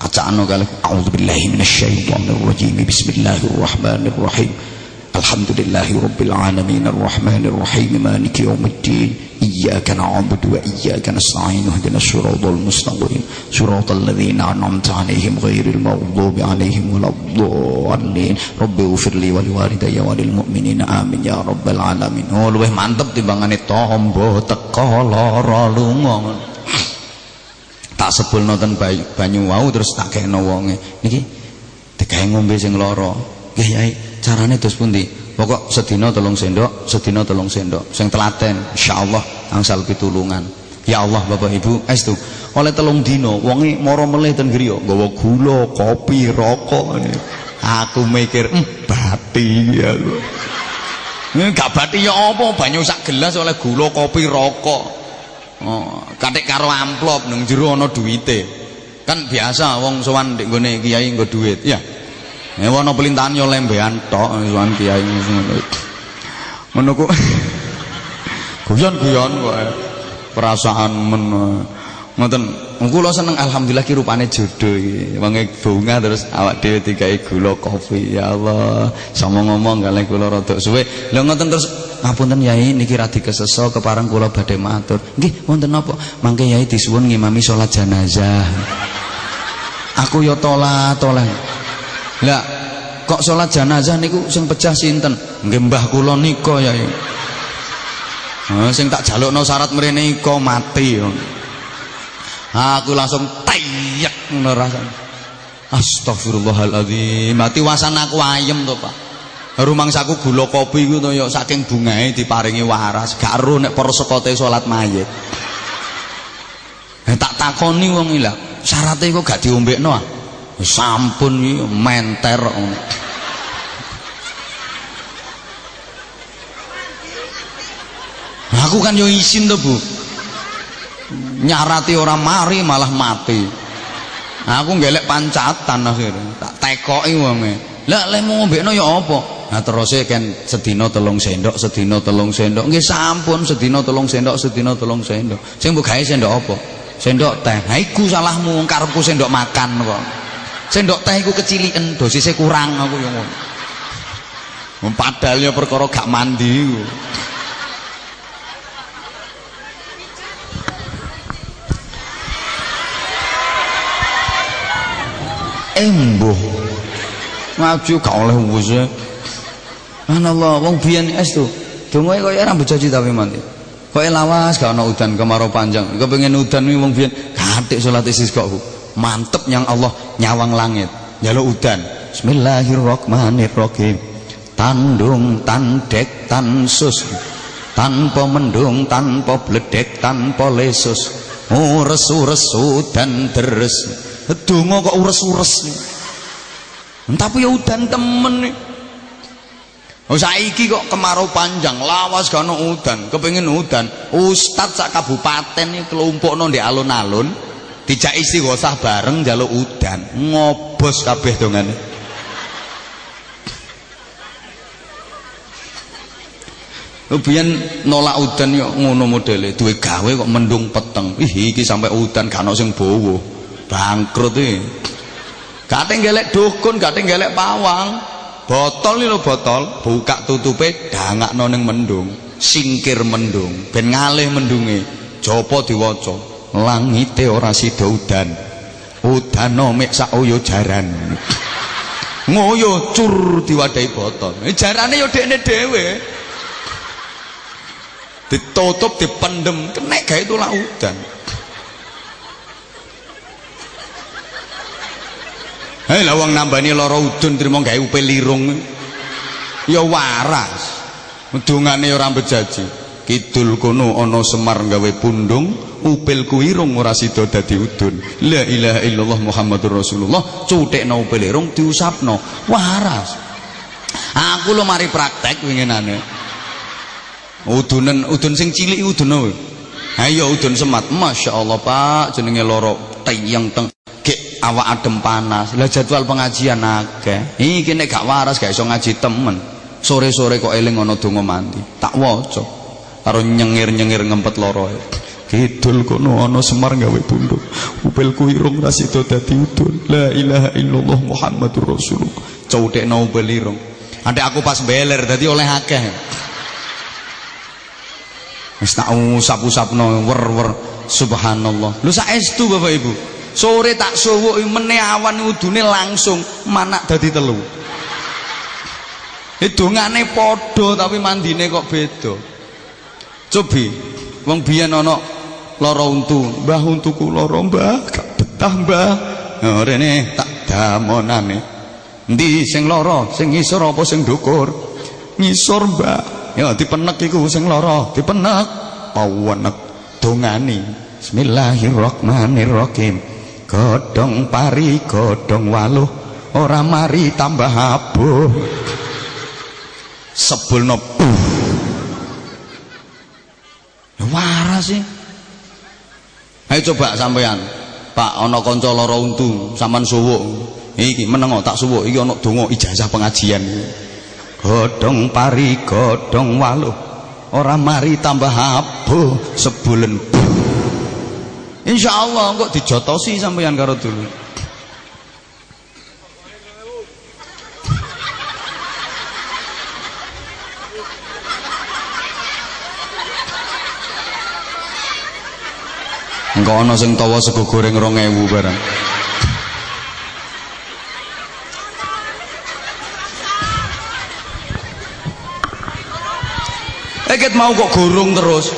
Wacakno kali A'udzubillahi minasyaitonir rajim. Bismillahirrahmanirrahim. الحمد لله رب العالمين الرحمن الرحيم مالك يوم الدين إياك نعبد وإياك نستعين اهدنا الصراط المستقيم. صراط الذين أنعمت عليهم غير المغضوب عليهم ولا الضالين. رب اغفر لي ولوالدي وللمؤمنين. آمين يا رب العالمين. Oh luwih mantep tombo teko lara tak sebulno ten banyu wau terus tak kena wonge. Niki digawe ngombe sing lara. Nggih carane terus pundi? Pokok sedina tolong sendok sedina tolong sendok. Sing telaten insyaallah angsal pitulungan. Ya Allah Bapak Ibu estu. Oleh telung dino wonge mara melih ten griya? Nggawa gula kopi rokok aku mikir hm, bati ya ini gak bati ya apa? Banyu sak gelas oleh gula kopi rokok. Oh, katik karo amplop nang jero ana duwite. Kan biasa wong sowan ndek nggone kiai nggo duit. Ya Ya ana pelintahan yo lembean tok suwan kiai ngono. Ngono. Ku guyon-guyon kok perasaan men ngoten kula seneng alhamdulillah ki rupane jodoh iki. Wonge bunga terus awak dhewe digawe gula kopi. Ya Allah sama ngomong kalih kula rada suwe. Lha ngoten terus ngapunten yai niki radi keseso kepareng kula badhe matur. Nggih wonten napa mangke yai disuwun ngimami salat jenazah. Aku yo tola tola lah kok sholat jenazah niku sing pecah sinten? Nggih mbah kula nika ya. Nah, sing tak jalukno syarat mrene iko mati. Aku langsung tayak ngono rasane. Astagfirullahaladzim. Mati wasan aku ayem to, Pak. Rumangsaku gula kopi iku to ya saking bungae diparingi waras. Gak ero nek para sekote salat mayit. Eh, tak takoni wong iki lho, syaraté kok gak diombekno ah. Sampun iki menter. Aku kan yo isin to, Bu. Nyarati orang mari malah mati. Aku ngelek pancatan akhirnya. Tak tekoki wonge. Lah lek mau ngombekno ya apa? Nah terusnya kan sedina telung sendok, sedina telung sendok. Nggih sampun sedina telung sendok, sedina telung sendok. Sing mbok gawe sendok apa? Sendok teh. Ha iku salahmu karepku sendok makan kok. Sendok teh iku keciliken, dosisnya kurang aku yo ngono. Padahal ya perkara gak mandi iku. embuh. Ngaju gak oleh wis Allah wong biyen estu dongoe koyo ora bejaji tapi mati koyo lawas gak ana udan kemarau panjang. Kepengin udan wong biyen. Gatik salat istisqa bu mantep yang Allah nyawang langit njaluk udan. Bismillahirrahmanirrahim. Tandung tandek tansus. Tanpa mendung tanpa bledek tanpa lesus. Ures-ures udan deres. Donga kok ures-ures tapi ya udan temen nih. Oh saiki kok kemarau panjang, lawas gak udan, kepengin udan. Ustad sak kabupaten iki kelompokno di alun-alun, dijak gosah bareng jaluk udan. Ngobos kabeh dongane. Biyen nolak udan yo ngono modele, duwe gawe kok mendung peteng. Ih iki sampai udan gak ono sing bowo. Bangkrut iki. Gak gelek dukun, gak gelek pawang. Botol lho botol, buka tutupe dangakno ning mendung, singkir mendung, ben ngalih mendunge. Japa diwaca, langite ora sida udan. Udan mek sak uyo jaran. Ngoyo cur diwadahi botol. Eh, jarane yo dekne dhewe. Ditutup dipendem, kenek gawe tulak udan. Hei lah wong nambani lara udun trimo gawe upil lirung. Ya waras. Dungane ora bejaji. Kidul kono ana Semar gawe pundung, upil ku irung ora sida dadi udun. La ilaha illallah Muhammadur Rasulullah. Cuthekno upil irung diusapno. Waras. Aku lo mari praktek winginane. Udunen udun sing cilik udun Ayo udun semat. Masya Allah Pak jenenge loro tayang teng awak adem panas lah jadwal pengajian akeh iki nek gak waras gak iso ngaji temen sore-sore kok eling ana donga mandi tak waca karo nyengir-nyengir ngempet loro kidul kono ana semar gawe punduk upilku irung rasida dadi udun. La ilaha illallah muhammadur rasulullah. Cowdekno upil irung Ante aku pas beler dadi oleh akeh. Wis tak usap-usapno wer-wer. Subhanallah. Lu saestu Bapak Ibu? Sore tak suwuk meneh awan udune langsung manak dadi telu. Hidungane padha tapi mandine kok beda. Cobi, wong biyen ana lara untu, Mbah untuku lara, Mbah, gak betah, Mbah. Nah, rene tak damonane. Endi sing lara, sing ngisor apa sing ndukur? Ngisor, Mbah. Ya dipenek iku sing lara, dipenek. Pawenek dongani. Bismillahirrahmanirrahim godhong pari godhong waluh ora mari tambah abuh sebulno waras sih ayo coba sampean Pak ana kanca lara untu sampean suwuk. Iki meneng tak suwuk iki ana donga ijazah pengajian. Godhong pari godhong waluh. Ora mari tambah abuh sebulen Insya Allah kok dijotosi sampeyan karo dulu. Engko ana sing tawa sego goreng 2000 barang. Eket mau kok gorong terus.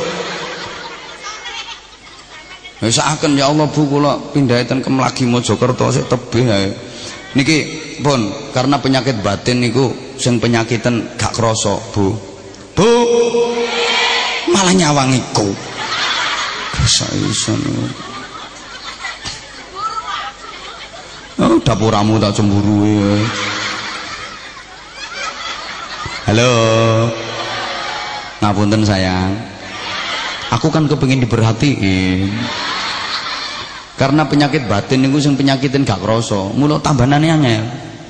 Usahakan ya Allah Bu kula pindah ten ke Mlagi Mojokerto sik tebih ae. niki pun karena penyakit batin niku sing penyakitan gak krasa Bu Bu malah nyawangiku bisa Oh, dapuramu tak cemburu ya. Halo. Ngapunten sayang. Aku kan kepingin diperhatiin. Karena penyakit batin niku sing penyakitin gak krasa, mula tambanane angel.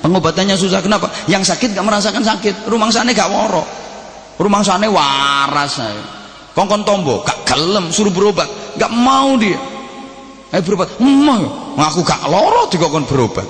Pengobatannya susah kenapa? Yang sakit gak merasakan sakit, rumangsane gak woro. Rumangsane waras saya. Kongkon tombo, gak gelem suruh berobat, gak mau dia. Eh berobat, mau ngaku gak loro dikokon berobat.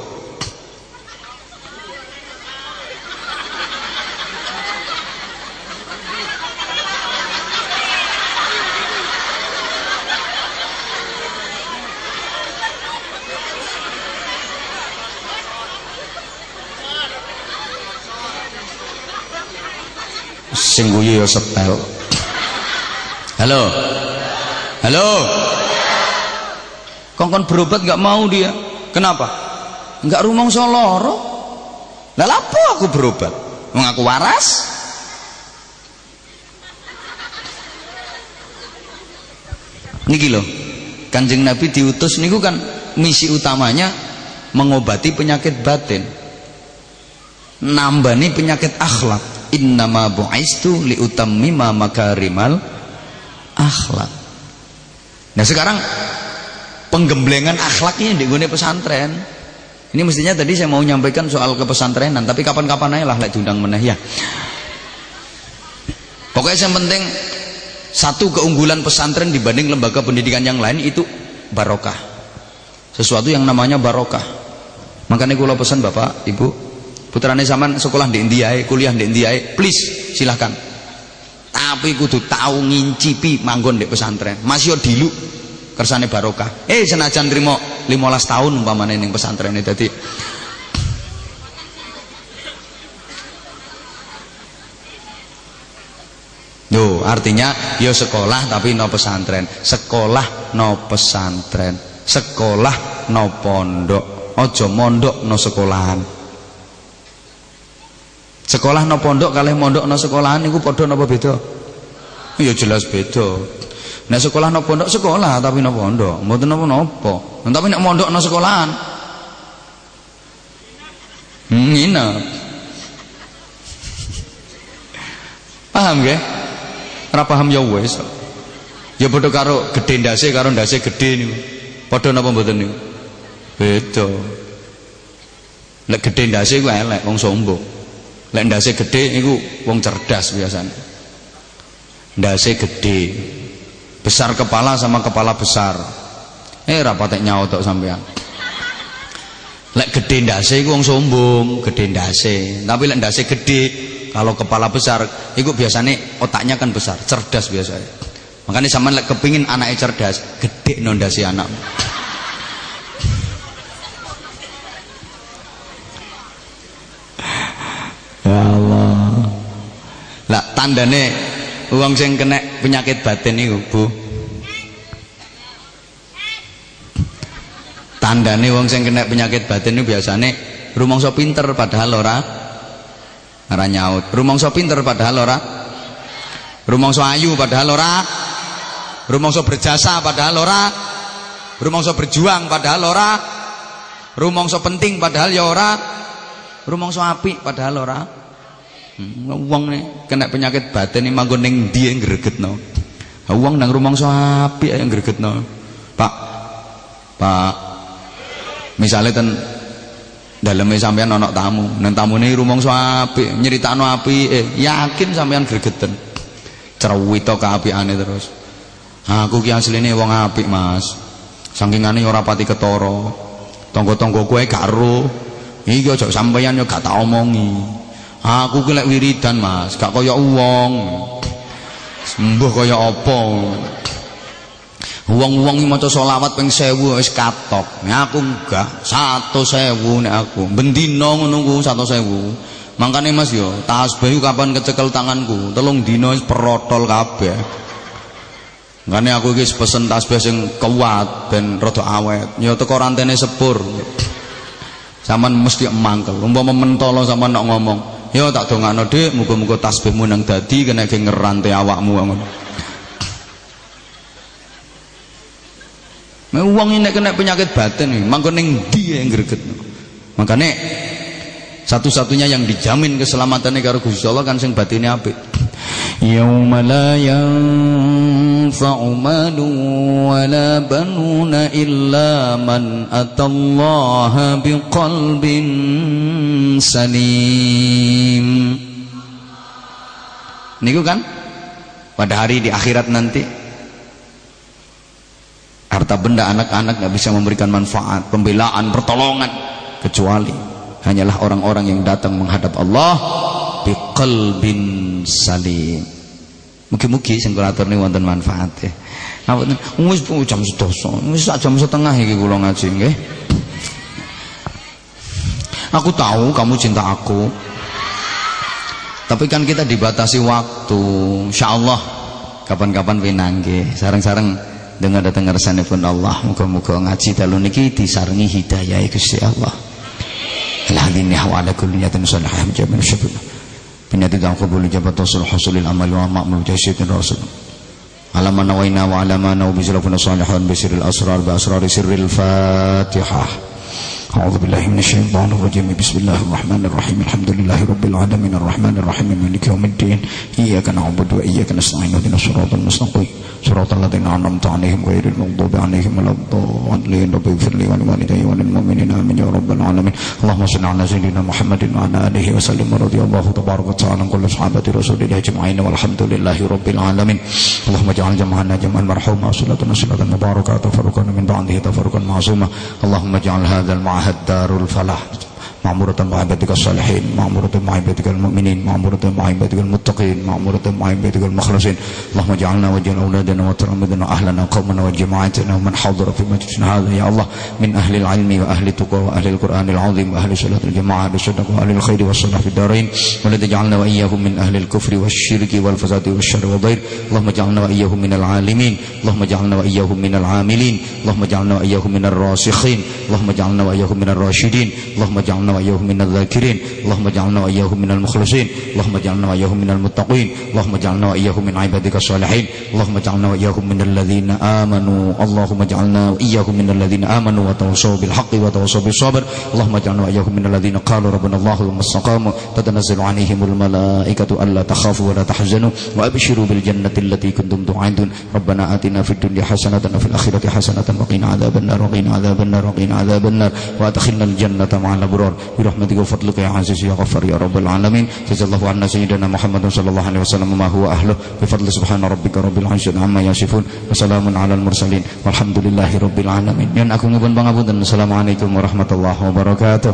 Sing guyu ya setel halo? Halo? Kongkon berobat nggak mau dia. Kenapa? Nggak rumong soloro lah apa aku berobat? Mengaku waras. Niki loh kanjeng nabi diutus niku kan misi utamanya mengobati penyakit batin. Nambani penyakit akhlak. Innama bu'istu liutammima makarimal akhlak. Nah sekarang penggemblengan akhlaknya di gune pesantren. Ini mestinya tadi saya mau nyampaikan soal kepesantrenan tapi kapan-kapan aja lah like diundang meneh ya. Pokoknya yang penting satu keunggulan pesantren dibanding lembaga pendidikan yang lain itu barokah. Sesuatu yang namanya barokah. Makanya kalau pesan bapak ibu putrane zaman sekolah di India kuliah di India please silahkan tapi kudu tahu ngincipi manggon di pesantren masih dilu kersane barokah eh senajan trimo 15 tahun umpamane ning pesantren dadi Yo, artinya yo sekolah tapi no pesantren. Sekolah no pesantren. Sekolah no pondok. Ojo mondok no sekolahan. Sekolah no pondok kali mondok no sekolahan niku padha napa beda? Ya jelas beda. Nek sekolah no pondok sekolah tapi no pondok, mboten napa-napa. Tapi nek mondok no sekolahan. Nginep. Paham nggih? Ora paham ya wis. Ya padha karo gedhe ndase karo ndase gedhe niku. Padha napa mboten niku? Beda. Lek gedhe ndase iku elek wong sombong. Lek ndase gedhe iku wong cerdas biasanya. Ndase gedhe. Besar kepala sama kepala besar. Eh rapatek nyaotok sampean lek gede ndase iku wong sombong gede ndase. Tapi lek ndase gede kalau kepala besar iku biasanya otaknya kan besar cerdas biasanya. Makanya sama lek kepingin anaknya cerdas gede nondasi anak. Ya Allah. Lah tandane Wong sing kena penyakit batin niku, Bu. Tandane wong sing kena penyakit batin niku biasane rumangsa pinter padahal ora ora nyaut. Rumangsa pinter padahal ora rumangsa ayu padahal ora rumangsa berjasa padahal ora rumangsa berjuang padahal ora rumangsa penting padahal ya ora rumangsa apik padahal ora wong nih kena penyakit batin ini manggon ning ndi gregetno. Wong nang rumangsa apik ae gregetno. Pak. Pak. Misalnya ten daleme sampean ana tamu, nang tamune rumangsa apik, nyeritakno apik, eh, yakin sampean gregeten. Cerewita kaapikane terus. Aku ki asline wong apik, Mas. Sangkingane ora pati ketara. Tangga-tangga kowe gak ro. Iki aja sampeyan yo gak tak omongi. Aku ki lek wiridan, Mas, gak kaya wong. Sembuh kaya apa? Wong-wong iki maca selawat ping 1000 wis katok. Nek aku enggak, 100.000 nek aku. Bendina ngono ku 100.000. Mangkane Mas yo, tasbih kapan kecekel tanganku? Telung wis perotol kabeh. Ngene aku iki pesen tasbih sing kuat ben rada awet. Ya teko rantene sepur. Saman mesti mangkel. Umpama mentolo sama nak ngomong, "Ya tak dongakno Dik, muga-muga tasbihmu nang dadi kena ge ngerante awakmu ngono." Uang ini kena penyakit batin mangko ning dia yang greget. Makanya satu-satunya yang dijamin keselamatannya karo Gusti Allah kan sing batinnya apik. Yauma la yanfa'u malu wa la banuna illa man atallaha biqalbin salim. Niku kan pada hari di akhirat nanti harta benda anak-anak nggak bisa memberikan manfaat pembelaan pertolongan kecuali hanyalah orang-orang yang datang menghadap Allah biqalbin salim. Mugi-mugi sing kula aturi wonten manfaate ngapunten wis jam sedoso. Wis jam setengah iki kula ngaji nggih. Aku tahu kamu cinta aku. Tapi kan kita dibatasi waktu. Insyaallah kapan-kapan pinangge sareng-sareng dengar dengar pun Allah muka-muka ngaji dalu niki disarengi hidayah Gusti Allah ala kulli niyatin salihah jamin syukur. Binyati taqabbul jabat rasul husulil amal wa ma'mul jasyitin rasul. Ala man nawaina wa ala ma nawu bizrafuna salihan bisiril asrar bi asrari sirril fatihah أعوذ بالله من الشيطان الرجيم. بسم الله الرحمن الرحيم. الحمد لله رب العالمين. الرحمن الرحيم. مالك يوم الدين. إياك نعبد وإياك نستعين. اهدنا الصراط المستقيم. صراط الذين أنعمت عليهم غير المغضوب عليهم ولا الضالين. رب اغفر لي ولوالدي وللمؤمنين. آمين يا رب العالمين. اللهم صل على سيدنا محمد وعلى آله وسلم. ورضي الله تبارك وتعالى عن كل صحابة رسول الله أجمعين. والحمد لله رب العالمين. اللهم اجعل جمعنا جمعا مرحوما وصلتنا صلاة مباركة تفرقنا من بعده تفرقا معصوما. اللهم اجعل هذا المعهد الدار الفلاح. معمورة مع عبادك الصالحين معمورة مع عبادك المؤمنين معمورة مع عبادك المتقين معمورة مع عبادك المخلصين. اللهم اجعلنا واجعل أولادنا وترمدنا أهلنا قومنا وجماعتنا ومن حضر في مجلسنا هذا يا الله من أهل العلم وأهل التقوى وأهل القرآن العظيم وأهل صلاة الجماعة أهل الصدق وأهل الخير والصلاح في الدارين. ولا تجعلنا وإياهم من أهل الكفر والشرك والفساد والشر والضير. اللهم اجعلنا وإياهم من العالمين. اللهم اجعلنا وإياهم من العاملين. اللهم اجعلنا وإياهم من الراسخين. اللهم اجعلنا وإياهم من الراشدين. اللهم اجعلنا وإياهم من الذاكرين. اللهم اجعلنا وإياهم من المخلصين. اللهم اجعلنا وإياهم من المتقين. اللهم اجعلنا وإياهم من عبادك الصالحين. اللهم اجعلنا وإياهم من الذين آمنوا. اللهم اجعلنا وإياهم من الذين آمنوا وتواصوا بالحق وتواصوا بالصبر. اللهم اجعلنا وإياهم من الذين قالوا ربنا الله ثم استقاموا. تتنزل عليهم الملائكة ألا تخافوا ولا تحزنوا. وأبشروا بالجنة التي كنتم توعدون. ربنا آتنا في الدنيا حسنة وفي الآخرة حسنة. وقنا عذاب النار وقنا عذاب النار وقنا عذاب النار. وأدخلنا الجنة مع الأبرار. برحمتك وفضلك يا عزيز يا غفار يا رب العالمين جزا الله عنا سيدنا محمد صلى الله عليه وسلم ما هو أهله بفضل سبحان ربك رب العزة عما يصفون وسلام على المرسلين والحمد لله رب العالمين yang aku nyuwun pangapunten assalamualaikum warahmatullahi wabarakatuh